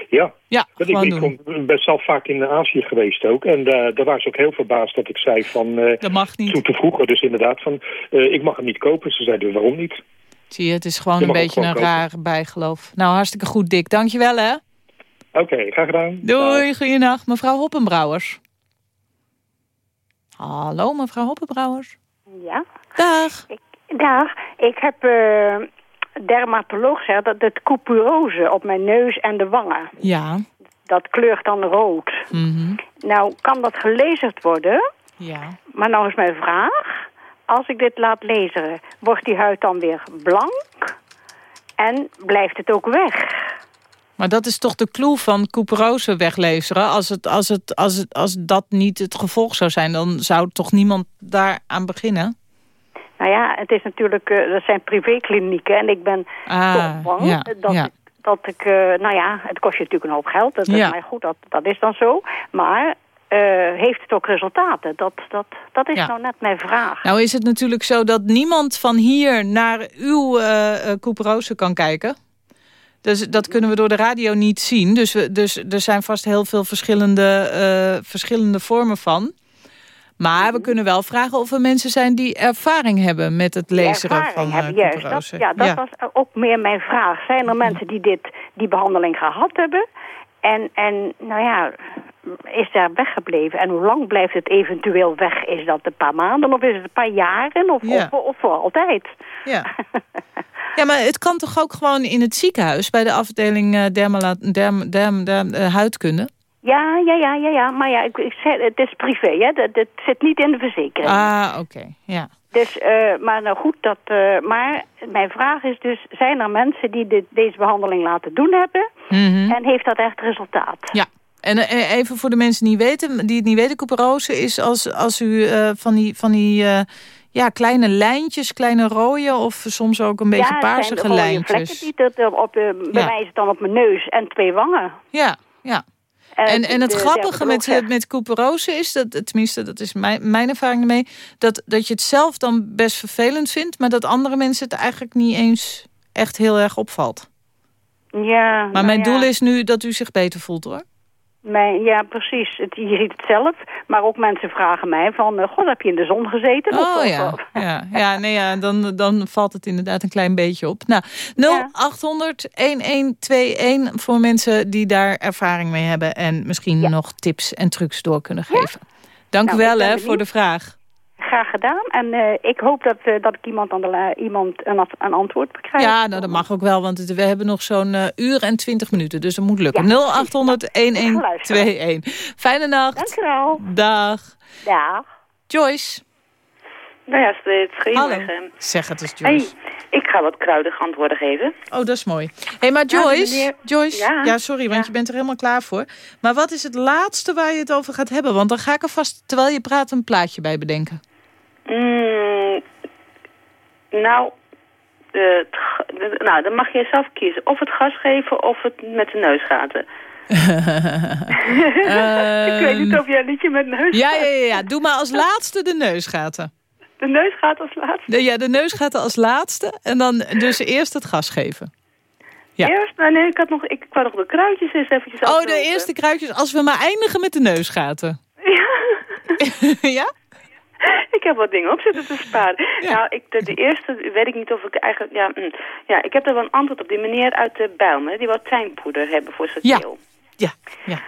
Ja, ja ik, ik ben zelf vaak in Azië geweest ook. En uh, daar waren ze ook heel verbaasd dat ik zei van... Uh, dat mag niet. Toen te vroeger dus inderdaad van... Uh, ik mag hem niet kopen. Ze zeiden waarom niet. Zie je, het is gewoon een beetje een raar bijgeloof. Nou, hartstikke goed Dick. Dankjewel hè. Oké, okay, graag gedaan. Doei, goeienacht. Mevrouw Hoppenbrouwers. Hallo, mevrouw Hoppenbrouwers. Ja. Dag. Ik, dag. Ik heb uh, dermatoloog gezegd dat het couperose op mijn neus en de wangen. Ja. Dat kleurt dan rood. Mm -hmm. Nou, kan dat gelezerd worden? Ja. Maar nou is mijn vraag. Als ik dit laat lezen, wordt die huid dan weer blank? En blijft het ook weg? Maar dat is toch de clue van couperose wegleveren. Als, het, als, het, als, het, als dat niet het gevolg zou zijn, dan zou toch niemand daar aan beginnen? Nou ja, het is natuurlijk, uh, dat zijn privéklinieken en ik ben ah, toch bang ja, dat, ja. Ik, dat ik, uh, nou ja, het kost je natuurlijk een hoop geld. Dat, ja. Maar goed, dat, dat is dan zo. Maar uh, heeft het ook resultaten? Dat, dat, dat is Ja. nou net mijn vraag. Nou is het natuurlijk zo dat niemand van hier naar uw uh, kan kijken. Dus dat kunnen we door de radio niet zien. Dus, we, dus er zijn vast heel veel verschillende, uh, verschillende vormen van. Maar we kunnen wel vragen of er mensen zijn die ervaring hebben met het lezen van uh, hebben, juist. Dat, ja, dat ja. was ook meer mijn vraag. Zijn er mensen die dit, die behandeling gehad hebben? En, en nou ja, is daar weggebleven? En hoe lang blijft het eventueel weg? Is dat een paar maanden of is het een paar jaren? Of, Ja. of, of voor altijd? Ja. ja, maar het kan toch ook gewoon in het ziekenhuis... bij de afdeling uh, dermala, derm, derm, derm, uh, huidkunde? Ja, ja, ja, ja, ja. Maar ja, ik, ik zei, het is privé, hè. Dat, dat zit niet in de verzekering. Ah, oké. Okay. Ja. Dus, uh, maar nou goed, dat, uh, maar mijn vraag is dus, zijn er mensen die dit, deze behandeling laten doen hebben? Mm -hmm. En heeft dat echt resultaat? Ja. En uh, even voor de mensen die, weten, die het niet weten, couperose is als, als u van die, van die ja, kleine lijntjes, kleine rode of soms ook een beetje ja, paarsige Ja, lijntjes. vlekken die dat op, bij mij is het dan op mijn neus en twee wangen. Ja, ja. En, en, en het de, grappige met, met couperose is, dat, tenminste dat is mijn, mijn ervaring ermee... Dat, dat je het zelf dan best vervelend vindt... maar dat andere mensen het eigenlijk niet eens echt heel erg opvalt. Ja, Maar nou mijn ja. doel is nu dat u zich beter voelt, hoor. Mijn, ja, precies. Het, je ziet het zelf. Maar ook mensen vragen mij van... eh, God, heb je in de zon gezeten? Oh of- ja, of- ja, ja, nee, ja dan, dan valt het inderdaad een klein beetje op. Nou, 0800-1121 voor mensen die daar ervaring mee hebben... en misschien nog tips en trucs door kunnen geven. Dank Nou, u wel hè, voor de vraag. Graag gedaan. En eh, ik hoop dat, eh, dat ik iemand, aan de, iemand een, af- een antwoord krijg. Ja, nou, dat mag ook wel, want het- we hebben nog zo'n eh, uur en 20 minuten. Dus dat moet lukken. Ja, 0800-1121. Fijne nacht. Dank wel. Dag. Dag. Joyce. Nou ja, Astrid, Hallo. goedemorgen. Zeg het eens, Joyce. Hey, ik ga wat kruidige antwoorden geven. Oh, dat is mooi. Hé, hey, maar Ja, Joyce, meneer- Joyce Ja. ja. sorry, want je bent er helemaal klaar voor. Maar wat is het laatste waar je het over gaat hebben? Want dan ga ik er vast, terwijl je praat, een plaatje bij bedenken. Mm, nou, eh, de- nou, dan mag je zelf kiezen. Of het gas geven of het met de neusgaten. ik weet niet of jij een liedje met neusgaten... Ja, ja, ja, ja. Doe maar als laatste de neusgaten. De neusgaten als laatste? De, ja, de neusgaten als laatste. En dan dus eerst het gas geven. Ja. Eerst? Nou, nee, ik had nog, ik wou nog de kruidjes eens eventjes Oh, de eerste kruidjes. Als we maar eindigen met de neusgaten. ja? Ik heb wat dingen op zitten te sparen. Nou, ik, de, de eerste weet ik niet of ik eigenlijk... Ja, mm, ja, ik heb er wel een antwoord op. Die meneer uit de Bijlmer, die wat tuinpoeder hebben voor zijn Ja. keel. Ja, ja.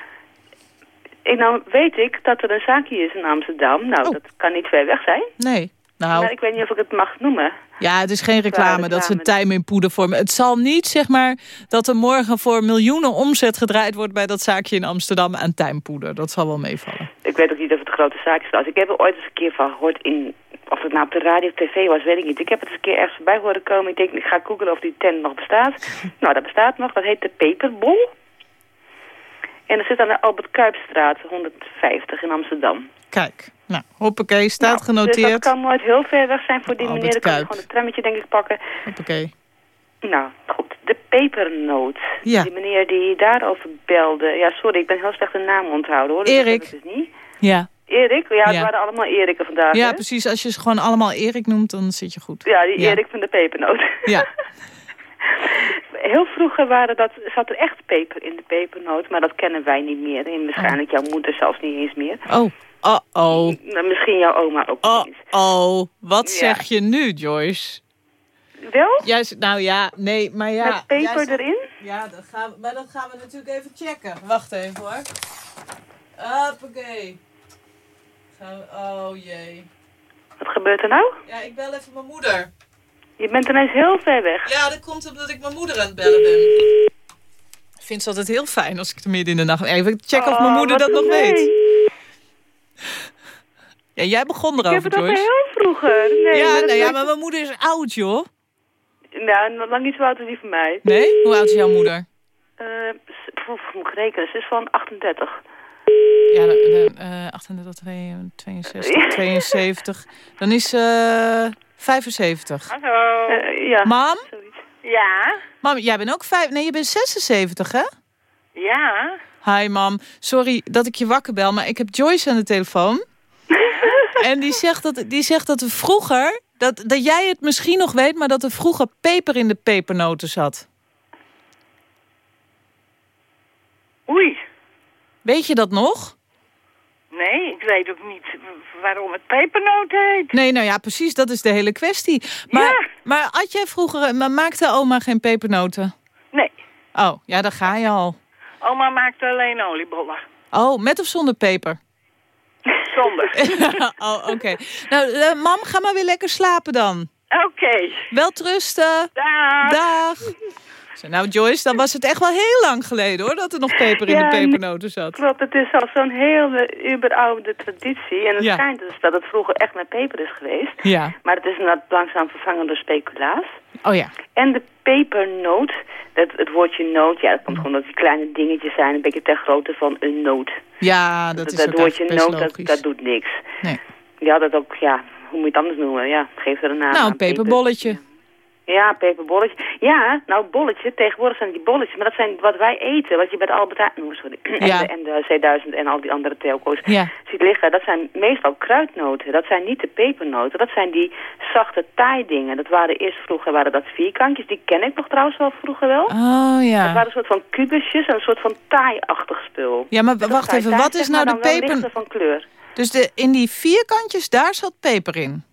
Ik, nou weet ik dat er een zaakje is in Amsterdam. Nou, dat kan niet ver weg zijn. Nee. Nou, Maar ik weet niet of ik het mag noemen. Ja, het is geen reclame dat ze reclame. tijm in poeder vormen. Het zal niet, zeg maar, dat er morgen voor miljoenen omzet gedraaid wordt... bij dat zaakje in Amsterdam aan tijmpoeder. Dat zal wel meevallen. Ik weet ook niet of het een grote zaak is. trouwens. Ik heb er ooit eens een keer van gehoord in... Of het nou op de radio of tv was, weet ik niet. Ik heb het eens een keer ergens voorbij horen komen. Ik denk, ik ga googlen of die tent nog bestaat. nou, dat bestaat nog. Dat heet de Peperbol. En dat zit aan de Albert Kuipstraat, 150 in Amsterdam. Kijk, nou, hoppakee, staat Dus dat genoteerd. kan nooit heel ver weg zijn voor die Albert meneer. Dan kan gewoon het trammetje denk ik pakken. Hoppakee. Nou, goed. De pepernoot. Ja. Die meneer die daarover belde. Ja, sorry, ik ben heel slecht de naam onthouden hoor. Dus dat Erik. heb ik dus niet. Ja. Erik? Ja, het Ja. waren allemaal Eriken vandaag. ja, hè? precies. Als je ze gewoon allemaal Erik noemt, dan zit je goed. Ja, die Ja. Erik van de pepernoot. Ja. Heel vroeger waren dat, zat er echt peper in de pepernoot, maar dat kennen wij niet meer. En waarschijnlijk jouw moeder zelfs niet eens meer. Oh, Nou, misschien jouw oma ook niet eens. Oh, wat Ja. zeg je nu, Joyce? Wel? Z- nou ja, nee, maar ja. Met peper erin? Ja, dat gaan we, maar dat gaan we natuurlijk even checken. Wacht even hoor. Hoppakee. Gaan we, oh jee. Wat gebeurt er nou? Ja, ik bel even mijn moeder. Je bent ineens heel ver weg. Ja, dat komt omdat ik mijn moeder aan het bellen ben. Ik vind ze altijd heel fijn als ik er midden in de nacht... Even checken of mijn Oh, moeder dat nog weet. Ja, jij begon Ik heb erover, het heel vroeger. Nee, ja, maar nou ja, maar mijn moeder is oud, joh. Nou, lang niet zo oud als die van mij. Nee? Hoe oud is jouw moeder? Eh, poef, moet ik rekenen. Ze is van 38. Ja, de, de, eh 38, 62, 72. Dan is ze 75. Hallo. ja. Mam? Ja, Mam, jij bent ook vijf... Nee, je bent 76, hè? ja. Hi, mam. Sorry dat ik je wakker bel, maar ik heb Joyce aan de telefoon. en die zegt dat, die zegt dat er vroeger... Dat, dat jij het misschien nog weet, maar dat er vroeger peper in de pepernoten zat. Oei. Weet je dat nog? Nee, ik weet ook niet waarom het pepernoot heet. Nee, nou ja, precies. Dat is de hele kwestie. Maar, maar had jij vroeger... Maar maakte oma geen pepernoten? Nee, Oh, ja, daar ga je al. Oma maakte alleen oliebollen. Oh, met of zonder peper? Zonder. oh, oké. Nou, eh, mam, ga maar weer lekker slapen dan. Oké. Wel trusten. Dag. Dag. Zo, Nou, Joyce, dan was het echt wel heel lang geleden, hoor, dat er nog peper in Ja, de pepernoten zat. Klopt, het is al zo'n hele uberoude traditie. En het Ja. schijnt dus dat het vroeger echt met peper is geweest. Ja. Maar het is langzaam vervangen door speculaas. Oh ja. En de pepernoot, dat, het woordje noot, ja, dat komt gewoon dat die kleine dingetjes zijn, een beetje ter grootte van een noot. Ja, dat is dat ook woordje noot, dat, dat doet niks. Nee. Ja, dat ook, ja, hoe moet je het anders noemen? Ja, geef er een naam Nou, een peperbolletje. Ja, peperbolletje. Ja, nou bolletje. Tegenwoordig zijn die bolletjes. Maar dat zijn wat wij eten. Wat je bij de Albert Heijn... Oh, sorry. En, de, en de C1000 en al die andere telco's Ja. ziet liggen. Dat zijn meestal kruidnoten. Dat zijn niet de pepernoten. Dat zijn die zachte taaidingen. Dat waren eerst vroeger waren dat vierkantjes. Die ken ik nog trouwens wel vroeger wel. Oh Dat ja. waren een soort van kubusjes. en Een soort van taai-achtig spul. Ja, maar Dat wacht taai- even. taai, Wat is nou de peper... van kleur. Dus de, in die vierkantjes, daar zat peper in?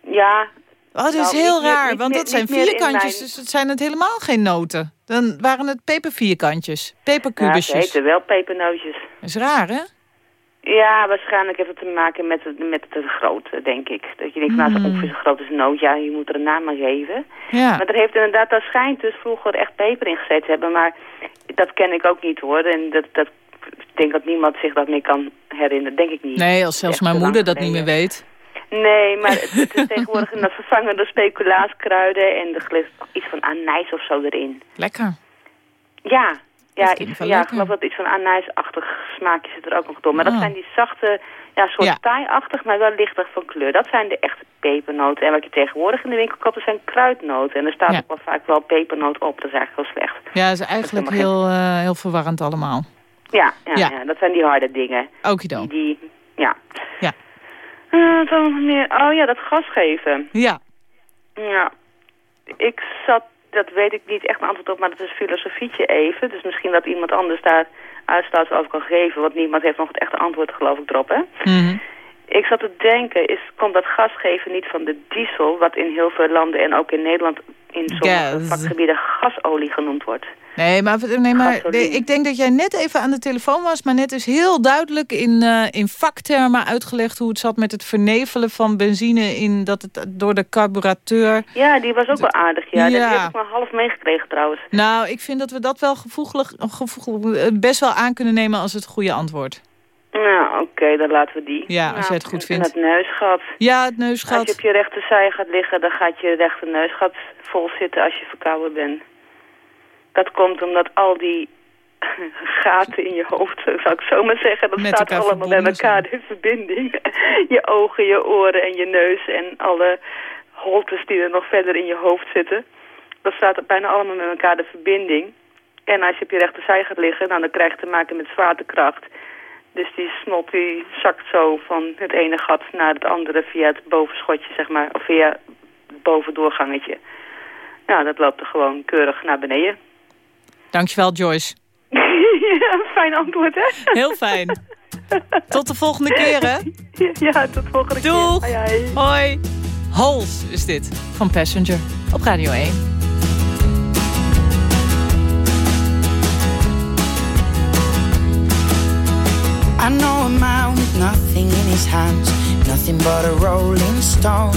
Ja. Oh, dat is Nou, heel meer- raar, want meer- dat zijn vierkantjes, mijn- dus het zijn het helemaal geen noten. Dan waren het pepervierkantjes, Ja, ze peperkubusjes. heten wel pepernootjes. Dat is raar, hè? Ja, waarschijnlijk heeft het te maken met het, met het grootte, denk ik. Dat je denkt, nou, Hmm. zo ongeveer zo groot een noot. Ja, je moet er een naam aan geven. Ja. Maar er heeft inderdaad, daar schijnt dus vroeger echt peper in gezeten te hebben. Maar dat ken ik ook niet, hoor. En dat, dat, ik denk dat niemand zich dat meer kan herinneren. Denk ik niet. Nee, als zelfs Echt mijn moeder dat niet meer weet. Nee, maar het, het is tegenwoordig inderdaad vervangen door speculaaskruiden. En er ligt iets van anijs of zo erin. Lekker. Ja, ja, iets ja ik geloof dat iets van anijsachtig smaakje zit er ook nog door. Maar dat Ah. zijn die zachte, ja, soort Ja. taaiachtig, maar wel lichter van kleur. Dat zijn de echte pepernoten. En wat je tegenwoordig in de winkel koopt, dat zijn kruidnoten. En er staat Ja. ook wel vaak wel pepernoot op. Dat is eigenlijk heel slecht. Ja, dat is eigenlijk heel, eh, heel verwarrend allemaal. Ja, ja, Ja. dat zijn die harde dingen. Okido. Die, ja. Ja. Eh, dan nog meer? Oh ja, dat gas geven. Ja. Ja, ik zat, dat weet ik niet echt een antwoord op, maar dat is filosofietje even. Dus misschien dat iemand anders daar uitsluitsel over kan geven, want niemand heeft nog het echte antwoord geloof ik erop, hè? Mhm. Ik zat te denken, is, komt dat gasgeven niet van de diesel, wat in heel veel landen en ook in Nederland in sommige Gas. vakgebieden gasolie genoemd wordt? Nee, maar, nee, maar ik denk dat jij net even aan de telefoon was... maar net is heel duidelijk in, eh, in vaktermen uitgelegd... hoe het zat met het vernevelen van benzine... In dat het door de carburateur... Ja, die was ook wel aardig, ja. Ja. Die heb ik maar half meegekregen trouwens. Nou, ik vind dat we dat wel gevoeglijk, eh, best wel aan kunnen nemen... als het goede antwoord. Nou, oké, dan laten we die. Ja, als Nou, jij het goed vindt. En het neusgat. Ja, het neusgat. Als je op je rechterzij gaat liggen, dan gaat je rechter neusgat vol zitten als je verkouden bent. Dat komt omdat al die gaten in je hoofd, zou ik zo maar zeggen, dat Met staat allemaal met elkaar in verbinding. je ogen, je oren en je neus en alle holtes die er nog verder in je hoofd zitten. Dat staat bijna allemaal met elkaar de verbinding. En als je op je rechterzij gaat liggen, nou, dan krijg je te maken met zwaartekracht. Dus die snot die zakt zo van het ene gat naar het andere via het bovenschotje, zeg maar. Of via het bovendoorgangetje. Nou, dat loopt er gewoon keurig naar beneden. Dankjewel, Joyce. ja, fijn antwoord, hè? Heel fijn. Tot de volgende keer, hè? Ja, tot de volgende Doeg. keer. Hoi, hoi. Hoi. Hols is dit, van Passenger, op Radio 1. I know a man with nothing in his hands, nothing but a rolling stone.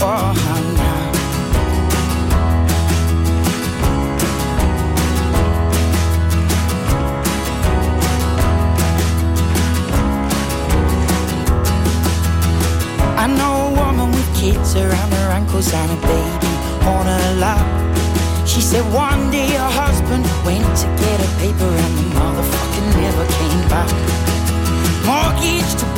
now. I know a woman with kids around her ankles and a baby on her lap. She said one day her husband went to get a paper and the motherfucker never came back. Mortgage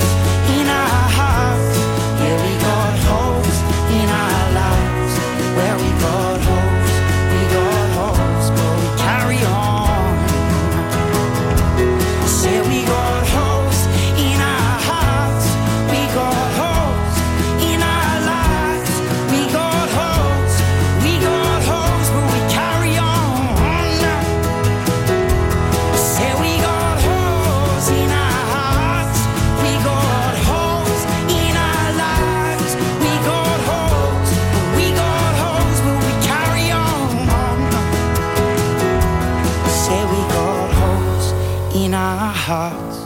hearts.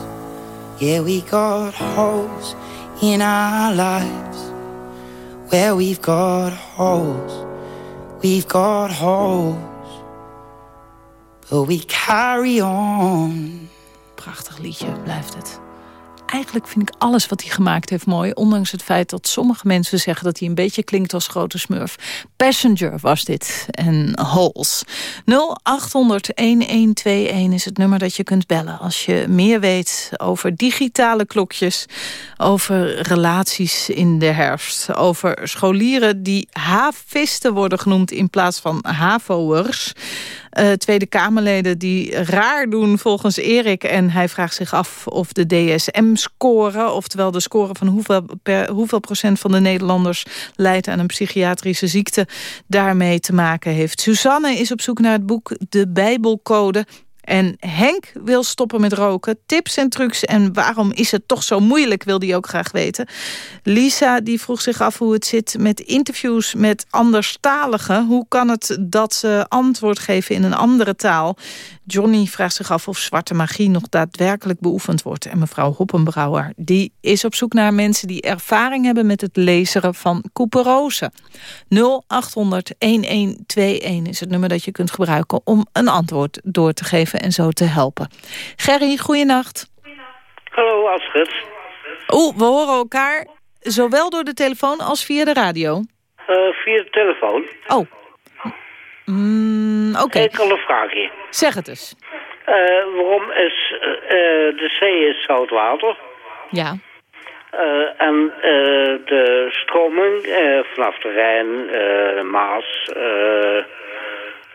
Yeah, we got holes in our lives. Where we've got holes, we've got holes, but we carry on. Prachtig liedje blijft het. Eigenlijk vind ik alles wat hij gemaakt heeft mooi. Ondanks het feit dat sommige mensen zeggen dat hij een beetje klinkt als grote smurf. Passenger was dit. En Holes. 0800-1121 is het nummer dat je kunt bellen. Als je meer weet over digitale klokjes. Over relaties in de herfst. Over scholieren die havisten worden genoemd in plaats van havoers. Uh, Tweede Kamerleden die raar doen volgens Erik. En hij vraagt zich af of de DSM-score... oftewel de score van hoeveel, per, hoeveel procent van de Nederlanders... leidt aan een psychiatrische ziekte, daarmee te maken heeft. Suzanne is op zoek naar het boek De Bijbelcode... En Henk wil stoppen met roken. Tips en trucs en waarom is het toch zo moeilijk, wil hij ook graag weten. Lisa die vroeg zich af hoe het zit met interviews met anderstaligen. Hoe kan het dat ze antwoord geven in een andere taal? Johnny vraagt zich af of zwarte magie nog daadwerkelijk beoefend wordt. En mevrouw Hoppenbrouwer die is op zoek naar mensen die ervaring hebben... met het lezen van couperose. 0800-1121 is het nummer dat je kunt gebruiken... om een antwoord door te geven en zo te helpen. Gerry, goeienacht. Hallo Astrid. Oeh, we horen elkaar zowel door de telefoon als via de radio. Uh, via de telefoon. Oh. Mm, Oké. Ik had een vraagje. Zeg het eens. Uh, waarom is uh, de zee is zout water? Ja. en de stroming vanaf de Rijn, Maas,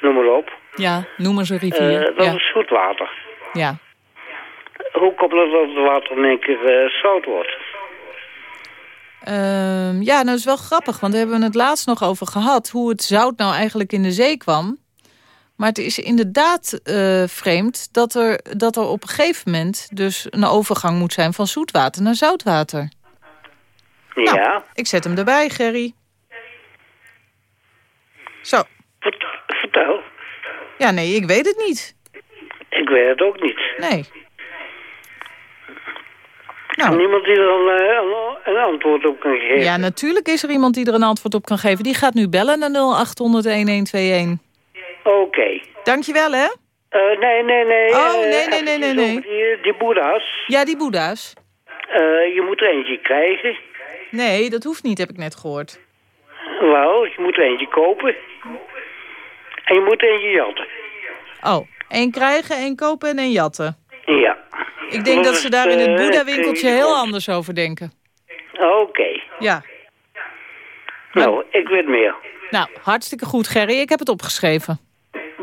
noem maar op. Ja, noem maar zo'n rivier. dat ja. is zoet water. Ja. Hoe komt het dat het water in één keer zout wordt? Uh, ja, nou dat is wel grappig, want daar hebben we het laatst nog over gehad... hoe het zout nou eigenlijk in de zee kwam. Maar het is inderdaad uh, vreemd dat er, dat er op een gegeven moment... dus een overgang moet zijn van zoetwater naar zoutwater. Ja. Nou, ik zet hem erbij, Gerry. Zo. Vertel. Ja, nee, ik weet het niet. Ik weet het ook niet. Nee. Nou. Niemand die er een, uh, een, antwoord op kan geven? Ja, natuurlijk is er iemand die er een antwoord op kan geven. Die gaat nu bellen naar 0800-1121. Oké. Okay. Dankjewel, hè? Uh, nee, nee, nee. Oh, nee, nee, nee, nee, nee. Die, die boeddha's. Ja, die boeddha's. Uh, je moet er eentje krijgen. Nee, dat hoeft niet, heb ik net gehoord. Wel, je moet er eentje kopen. En je moet eentje jatten. Oh, één krijgen, één kopen en één jatten. Ja. Ik denk dat ze daar in het Boeddha-winkeltje heel anders over denken. Oké. Okay. Ja. Nou, ik weet meer. Nou, hartstikke goed, Gerry. Ik heb het opgeschreven.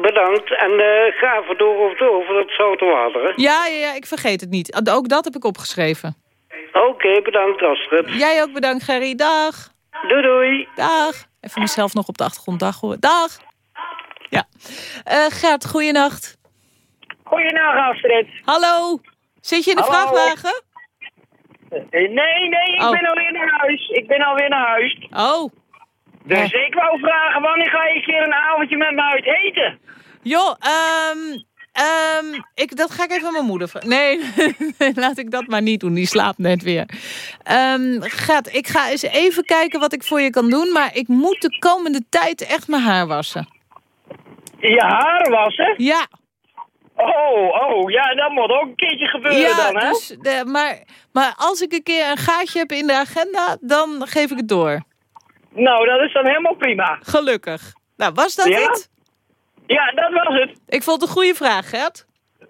Bedankt. En uh, ga even door over, over dat zoute water, hè? Ja, ja, ja, ik vergeet het niet. Ook dat heb ik opgeschreven. Oké, okay, bedankt, Astrid. Jij ook bedankt, Gerry. Dag. Doei, doei. Dag. Even mezelf nog op de achtergrond dag horen. Dag. Ja. Uh, Gert, goeienacht. Goeienacht, Astrid. Hallo. Zit je in de Hallo. vrachtwagen? Nee, nee, ik Oh. ben alweer naar huis. Ik ben alweer naar huis. Oh. Dus ik wou vragen, wanneer ga je een keer een avondje met me uit eten? Joh, ehm... Um, ik, dat ga ik even aan mijn moeder vragen. Nee, laat ik dat maar niet doen. Die slaapt net weer. Um, Gert, ik ga eens even kijken wat ik voor je kan doen. Maar ik moet de komende tijd echt mijn haar wassen. Je haren wassen? Ja. Oh, oh, ja, dat moet ook een keertje gebeuren ja, dan, hè? dus, de, maar, maar als ik een keer een gaatje heb in de agenda, dan geef ik het door. Nou, dat is dan helemaal prima. Gelukkig. Nou, was dat Ja? het? Ja, dat was het. Ik vond het een goede vraag, Gert.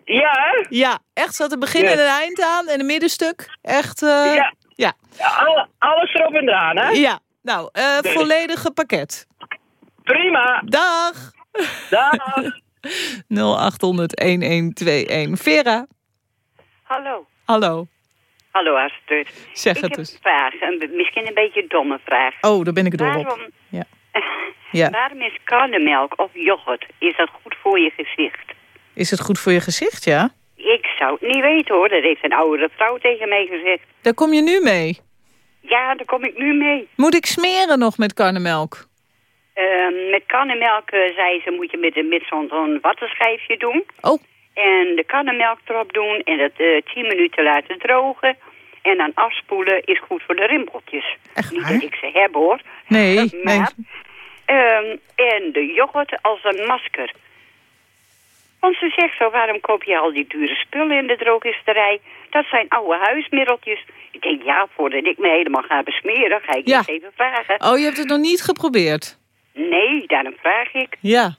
Ja, hè? Ja, echt zat een begin Ja. en een eind aan en een middenstuk. Echt, eh, Ja. ja. Alle, alles erop en eraan, hè? Ja, nou, Nee. volledige pakket. Prima. Dag. Dag. 0800-1121. Vera, Hallo. hallo. Hallo Astrid. Zeg ik het heb een vraag, een, misschien een beetje een domme vraag. Oh, daar ben ik dol op. Waarom, Ja. Ja. waarom is karnemelk of yoghurt, is dat goed voor je gezicht? Is het goed voor je gezicht, ja? Ik zou het niet weten hoor, dat heeft een oudere vrouw tegen mij gezegd. Daar kom je nu mee. Ja, daar kom ik nu mee. Moet ik smeren nog met karnemelk? Ehm, met karnemelk, eh, zei ze, moet je met, met zo'n zo'n wattenschijfje doen. Oh. En de karnemelk erop doen en dat eh 10 minuten laten drogen. En dan afspoelen is goed voor de rimpeltjes. Niet dat ik ze heb hoor. Nee, nee. maar, ehm, en de yoghurt als een masker. Want ze zegt zo, waarom koop je al die dure spullen in de drogisterij? Dat zijn oude huismiddeltjes. Ik denk, ja, voordat ik me helemaal ga besmeren, ga ik Ja. eens even vragen. Oh, je hebt het nog niet geprobeerd? Nee, daarom vraag ik. Ja.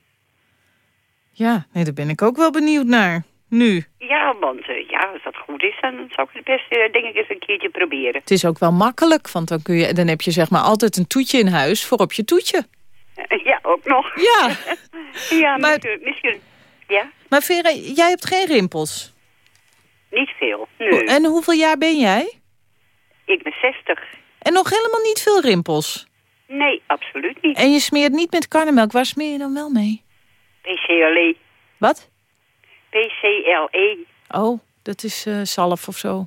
Ja, nee, daar ben ik ook wel benieuwd naar. Nu. Ja, want eh, ja, als dat goed is, dan zou ik het best, eh, denk ik, eens een keertje proberen. Het is ook wel makkelijk, want dan, kun je, dan heb je zeg maar altijd een toetje in huis voor op je toetje. Eh, ja, ook nog. Ja. ja, misschien, misschien. Ja, Maar Vera, jij hebt geen rimpels. niet veel. Nee. En hoeveel jaar ben jij? Ik ben 60. En nog helemaal niet veel rimpels. Nee, absoluut niet. En je smeert niet met karnemelk. Waar smeer je dan wel mee? PCLE. Wat? PCLE. Oh, dat is eh, zalf of zo.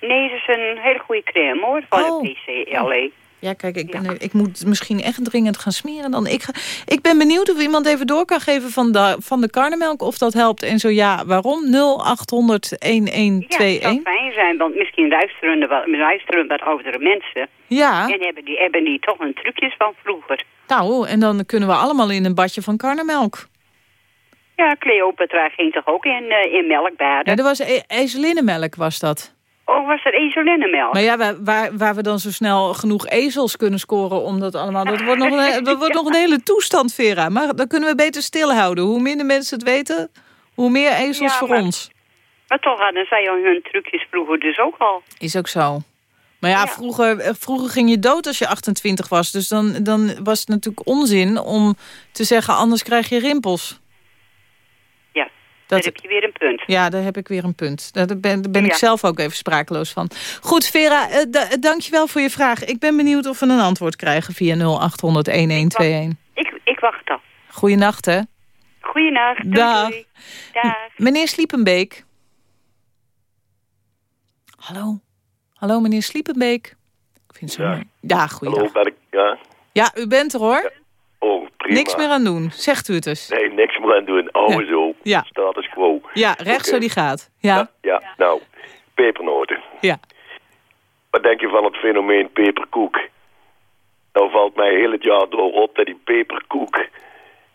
Nee, dat is een hele goede crème hoor, van Oh. de PCLE. Ja, kijk, ik, ben, ik moet misschien echt dringend gaan smeren dan. Ik, ga, ik ben benieuwd of iemand even door kan geven van de, van de karnemelk, of dat helpt. En zo ja, waarom? 0800 Ja, 1121. het zou fijn zijn, want misschien luisteren, er wat, luisteren wat oudere mensen. Ja. En hebben die, hebben die toch een trucjes van vroeger. Nou, en dan kunnen we allemaal in een badje van karnemelk. Ja, Cleopatra ging toch ook in, eh, in melk baden? Ja, dat was e ezelinnenmelk, was dat. Oh, was er ezelinnenmelk? Maar ja, waar, waar, waar we dan zo snel genoeg ezels kunnen scoren om dat allemaal... Dat wordt nog een, dat wordt nog een hele toestand, Vera. Maar dan kunnen we beter stilhouden. Hoe minder mensen het weten, hoe meer ezels Ja, voor maar- ons. Maar toch hadden zij al hun trucjes vroeger dus ook al. Is ook zo. Maar ja, Vroeger, eh, vroeger ging je dood als je 28 was. Dus dan, dan was het natuurlijk onzin om te zeggen... anders krijg je rimpels. Ja, daar heb je weer een punt. Ja, daar heb ik weer een punt. Daar ben, daar ben ik zelf ook even sprakeloos van. Goed, Vera, eh, da- dankjewel voor je vraag. Ik ben benieuwd of we een antwoord krijgen via 0800-1121. Ik, ik wacht al. Goeienacht, hè? Goeienacht. Doei, Dag. doei. Dag. Meneer Sliepenbeek. Hallo. Hallo, meneer Sliepenbeek. Ik vind het zo Ja. mooi. Ja, goeiedag. Hallo, ben ik, ja. Ja, u bent er, hoor. Oh, prima. Niks meer aan doen. Zegt u het eens. Nee, niks meer aan doen. Oh, zo. Ja. Status quo. Ja, recht zo die gaat. Ja. Ja, nou, pepernoten. Ja. Wat denk je van het fenomeen peperkoek? Nou valt mij heel het jaar door op dat die peperkoek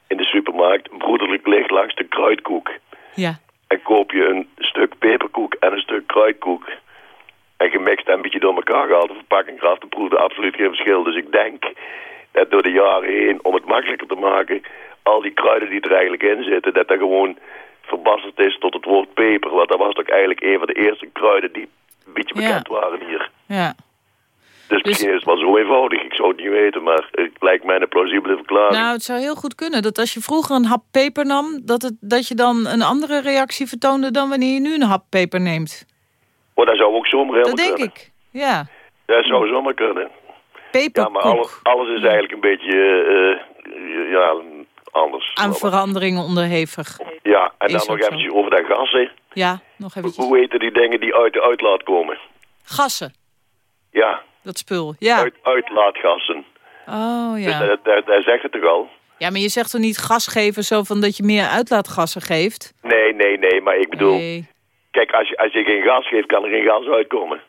in de supermarkt broederlijk ligt langs de kruidkoek. Ja. En koop je een stuk peperkoek en een stuk kruidkoek. En gemixt en een beetje door elkaar gehaald. De verpakking gaf de proefde absoluut geen verschil. Dus ik denk dat door de jaren heen, om het makkelijker te maken... al die kruiden die er eigenlijk in zitten... dat dat gewoon verbasterd is tot het woord peper. Want dat was toch eigenlijk een van de eerste kruiden die een beetje Ja. bekend waren hier. Ja. Dus, misschien is het wel zo eenvoudig. Ik zou het niet weten, maar het lijkt mij een plausibele verklaring. Nou, het zou heel goed kunnen dat als je vroeger een hap peper nam... dat, het, dat je dan een andere reactie vertoonde dan wanneer je nu een hap peper neemt. Maar dat zou ook zomaar helemaal Dat denk kunnen. ik. Ja. Dat zou zomaar kunnen. Peperkoek. Ja, maar alles, alles is eigenlijk een beetje eh, eh, ja, Aan veranderingen onderhevig. Ja, en dan nog zo. eventjes over dat gas. hè. Ja, nog even. Hoe heten die dingen die uit de uitlaat komen? Gassen, Ja, dat spul. Ja. uit, uitlaatgassen. Oh Dus ja. dat, dat zegt het toch al? Ja, maar je zegt toch niet gas geven zo van dat je meer uitlaatgassen geeft? Nee, nee, nee, maar ik bedoel... Nee. Kijk, als je, als je geen gas geeft, kan er geen gas uitkomen.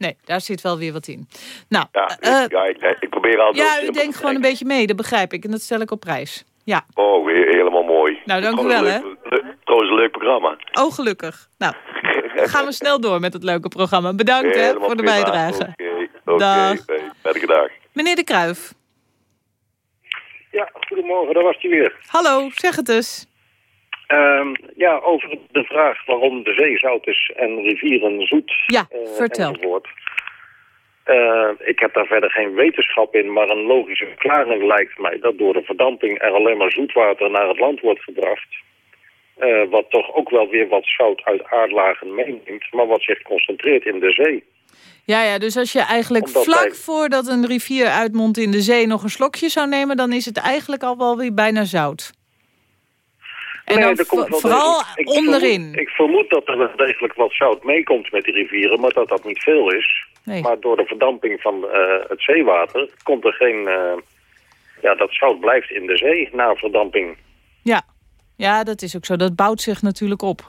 Nee, daar zit wel weer wat in. Nou, Ja, eh, ik, ja ik, ik probeer altijd... ja, u denkt gewoon een beetje mee, dat begrijp ik. En dat stel ik op prijs. Ja. Oh, weer helemaal mooi. Nou, dank u wel, hè. Trouwens, een leuk programma. Oh, gelukkig. Nou, gaan we snel door met het leuke programma. Bedankt hè, voor de bijdrage. Oké, oké. Dag. Meneer De Kruif. Ja, goedemorgen, daar was hij weer. Hallo, zeg het eens. Ehm, ja, over de vraag waarom de zee zout is en rivieren zoet. Ja, eh, vertel. enzovoort. Eh, ik heb daar verder geen wetenschap in, maar een logische verklaring lijkt mij dat door de verdamping er alleen maar zoetwater naar het land wordt gebracht. Eh, wat toch ook wel weer wat zout uit aardlagen meeneemt, maar wat zich concentreert in de zee. Ja, ja, dus als je eigenlijk Omdat vlak voordat een rivier uitmondt in de zee nog een slokje zou nemen, dan is het eigenlijk al wel weer bijna zout. En Nee, dan vooral ik onderin. Vermoed, ik vermoed dat er wel degelijk wat zout meekomt met die rivieren, maar dat dat niet veel is. Nee. Maar door de verdamping van eh, het zeewater komt er geen... eh, ja, dat zout blijft in de zee na verdamping. Ja. ja, dat is ook zo. Dat bouwt zich natuurlijk op.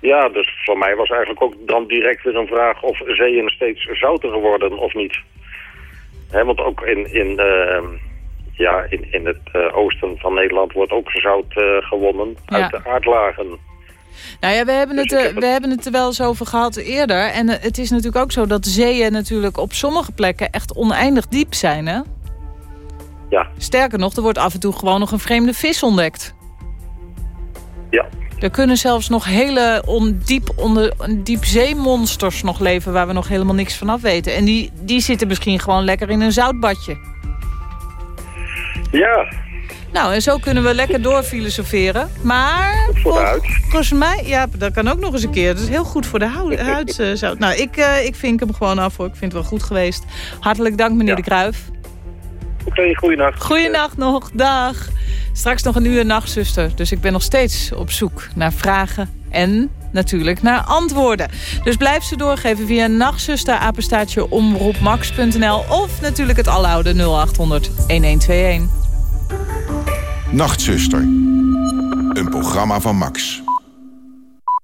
Ja, dus voor mij was eigenlijk ook dan direct weer een vraag of zeeën steeds zouter worden of niet. Want ook in, in, eh, ja, in, in het eh, oosten van Nederland wordt ook zout eh, gewonnen Ja. uit de aardlagen. Nou ja, we hebben, Dus het, eh, het- we hebben het er wel eens over gehad eerder. En het is natuurlijk ook zo dat zeeën natuurlijk op sommige plekken echt oneindig diep zijn, hè? Ja. Sterker nog, er wordt af en toe gewoon nog een vreemde vis ontdekt. Ja. Er kunnen zelfs nog hele ondiep, onder, diepzeemonsters nog leven... waar we nog helemaal niks van af weten. En die, die zitten misschien gewoon lekker in een zoutbadje. Ja, Nou, en zo kunnen we lekker doorfilosoferen. Maar voor de huid. volgens mij, ja, dat kan ook nog eens een keer. Dat is heel goed voor de huid. zout. Nou, ik, eh, ik vink hem gewoon af hoor. Ik vind het wel goed geweest. Hartelijk dank, meneer De Kruif. Oké, goeienacht. Goeienacht nog, dag. Straks nog een uur nachtzuster. Dus ik ben nog steeds op zoek naar vragen en natuurlijk naar antwoorden. Dus blijf ze doorgeven via nachtzuster, omroepmax.nl... of natuurlijk het aloude 0800 1121. Nachtzuster. Een programma van Max.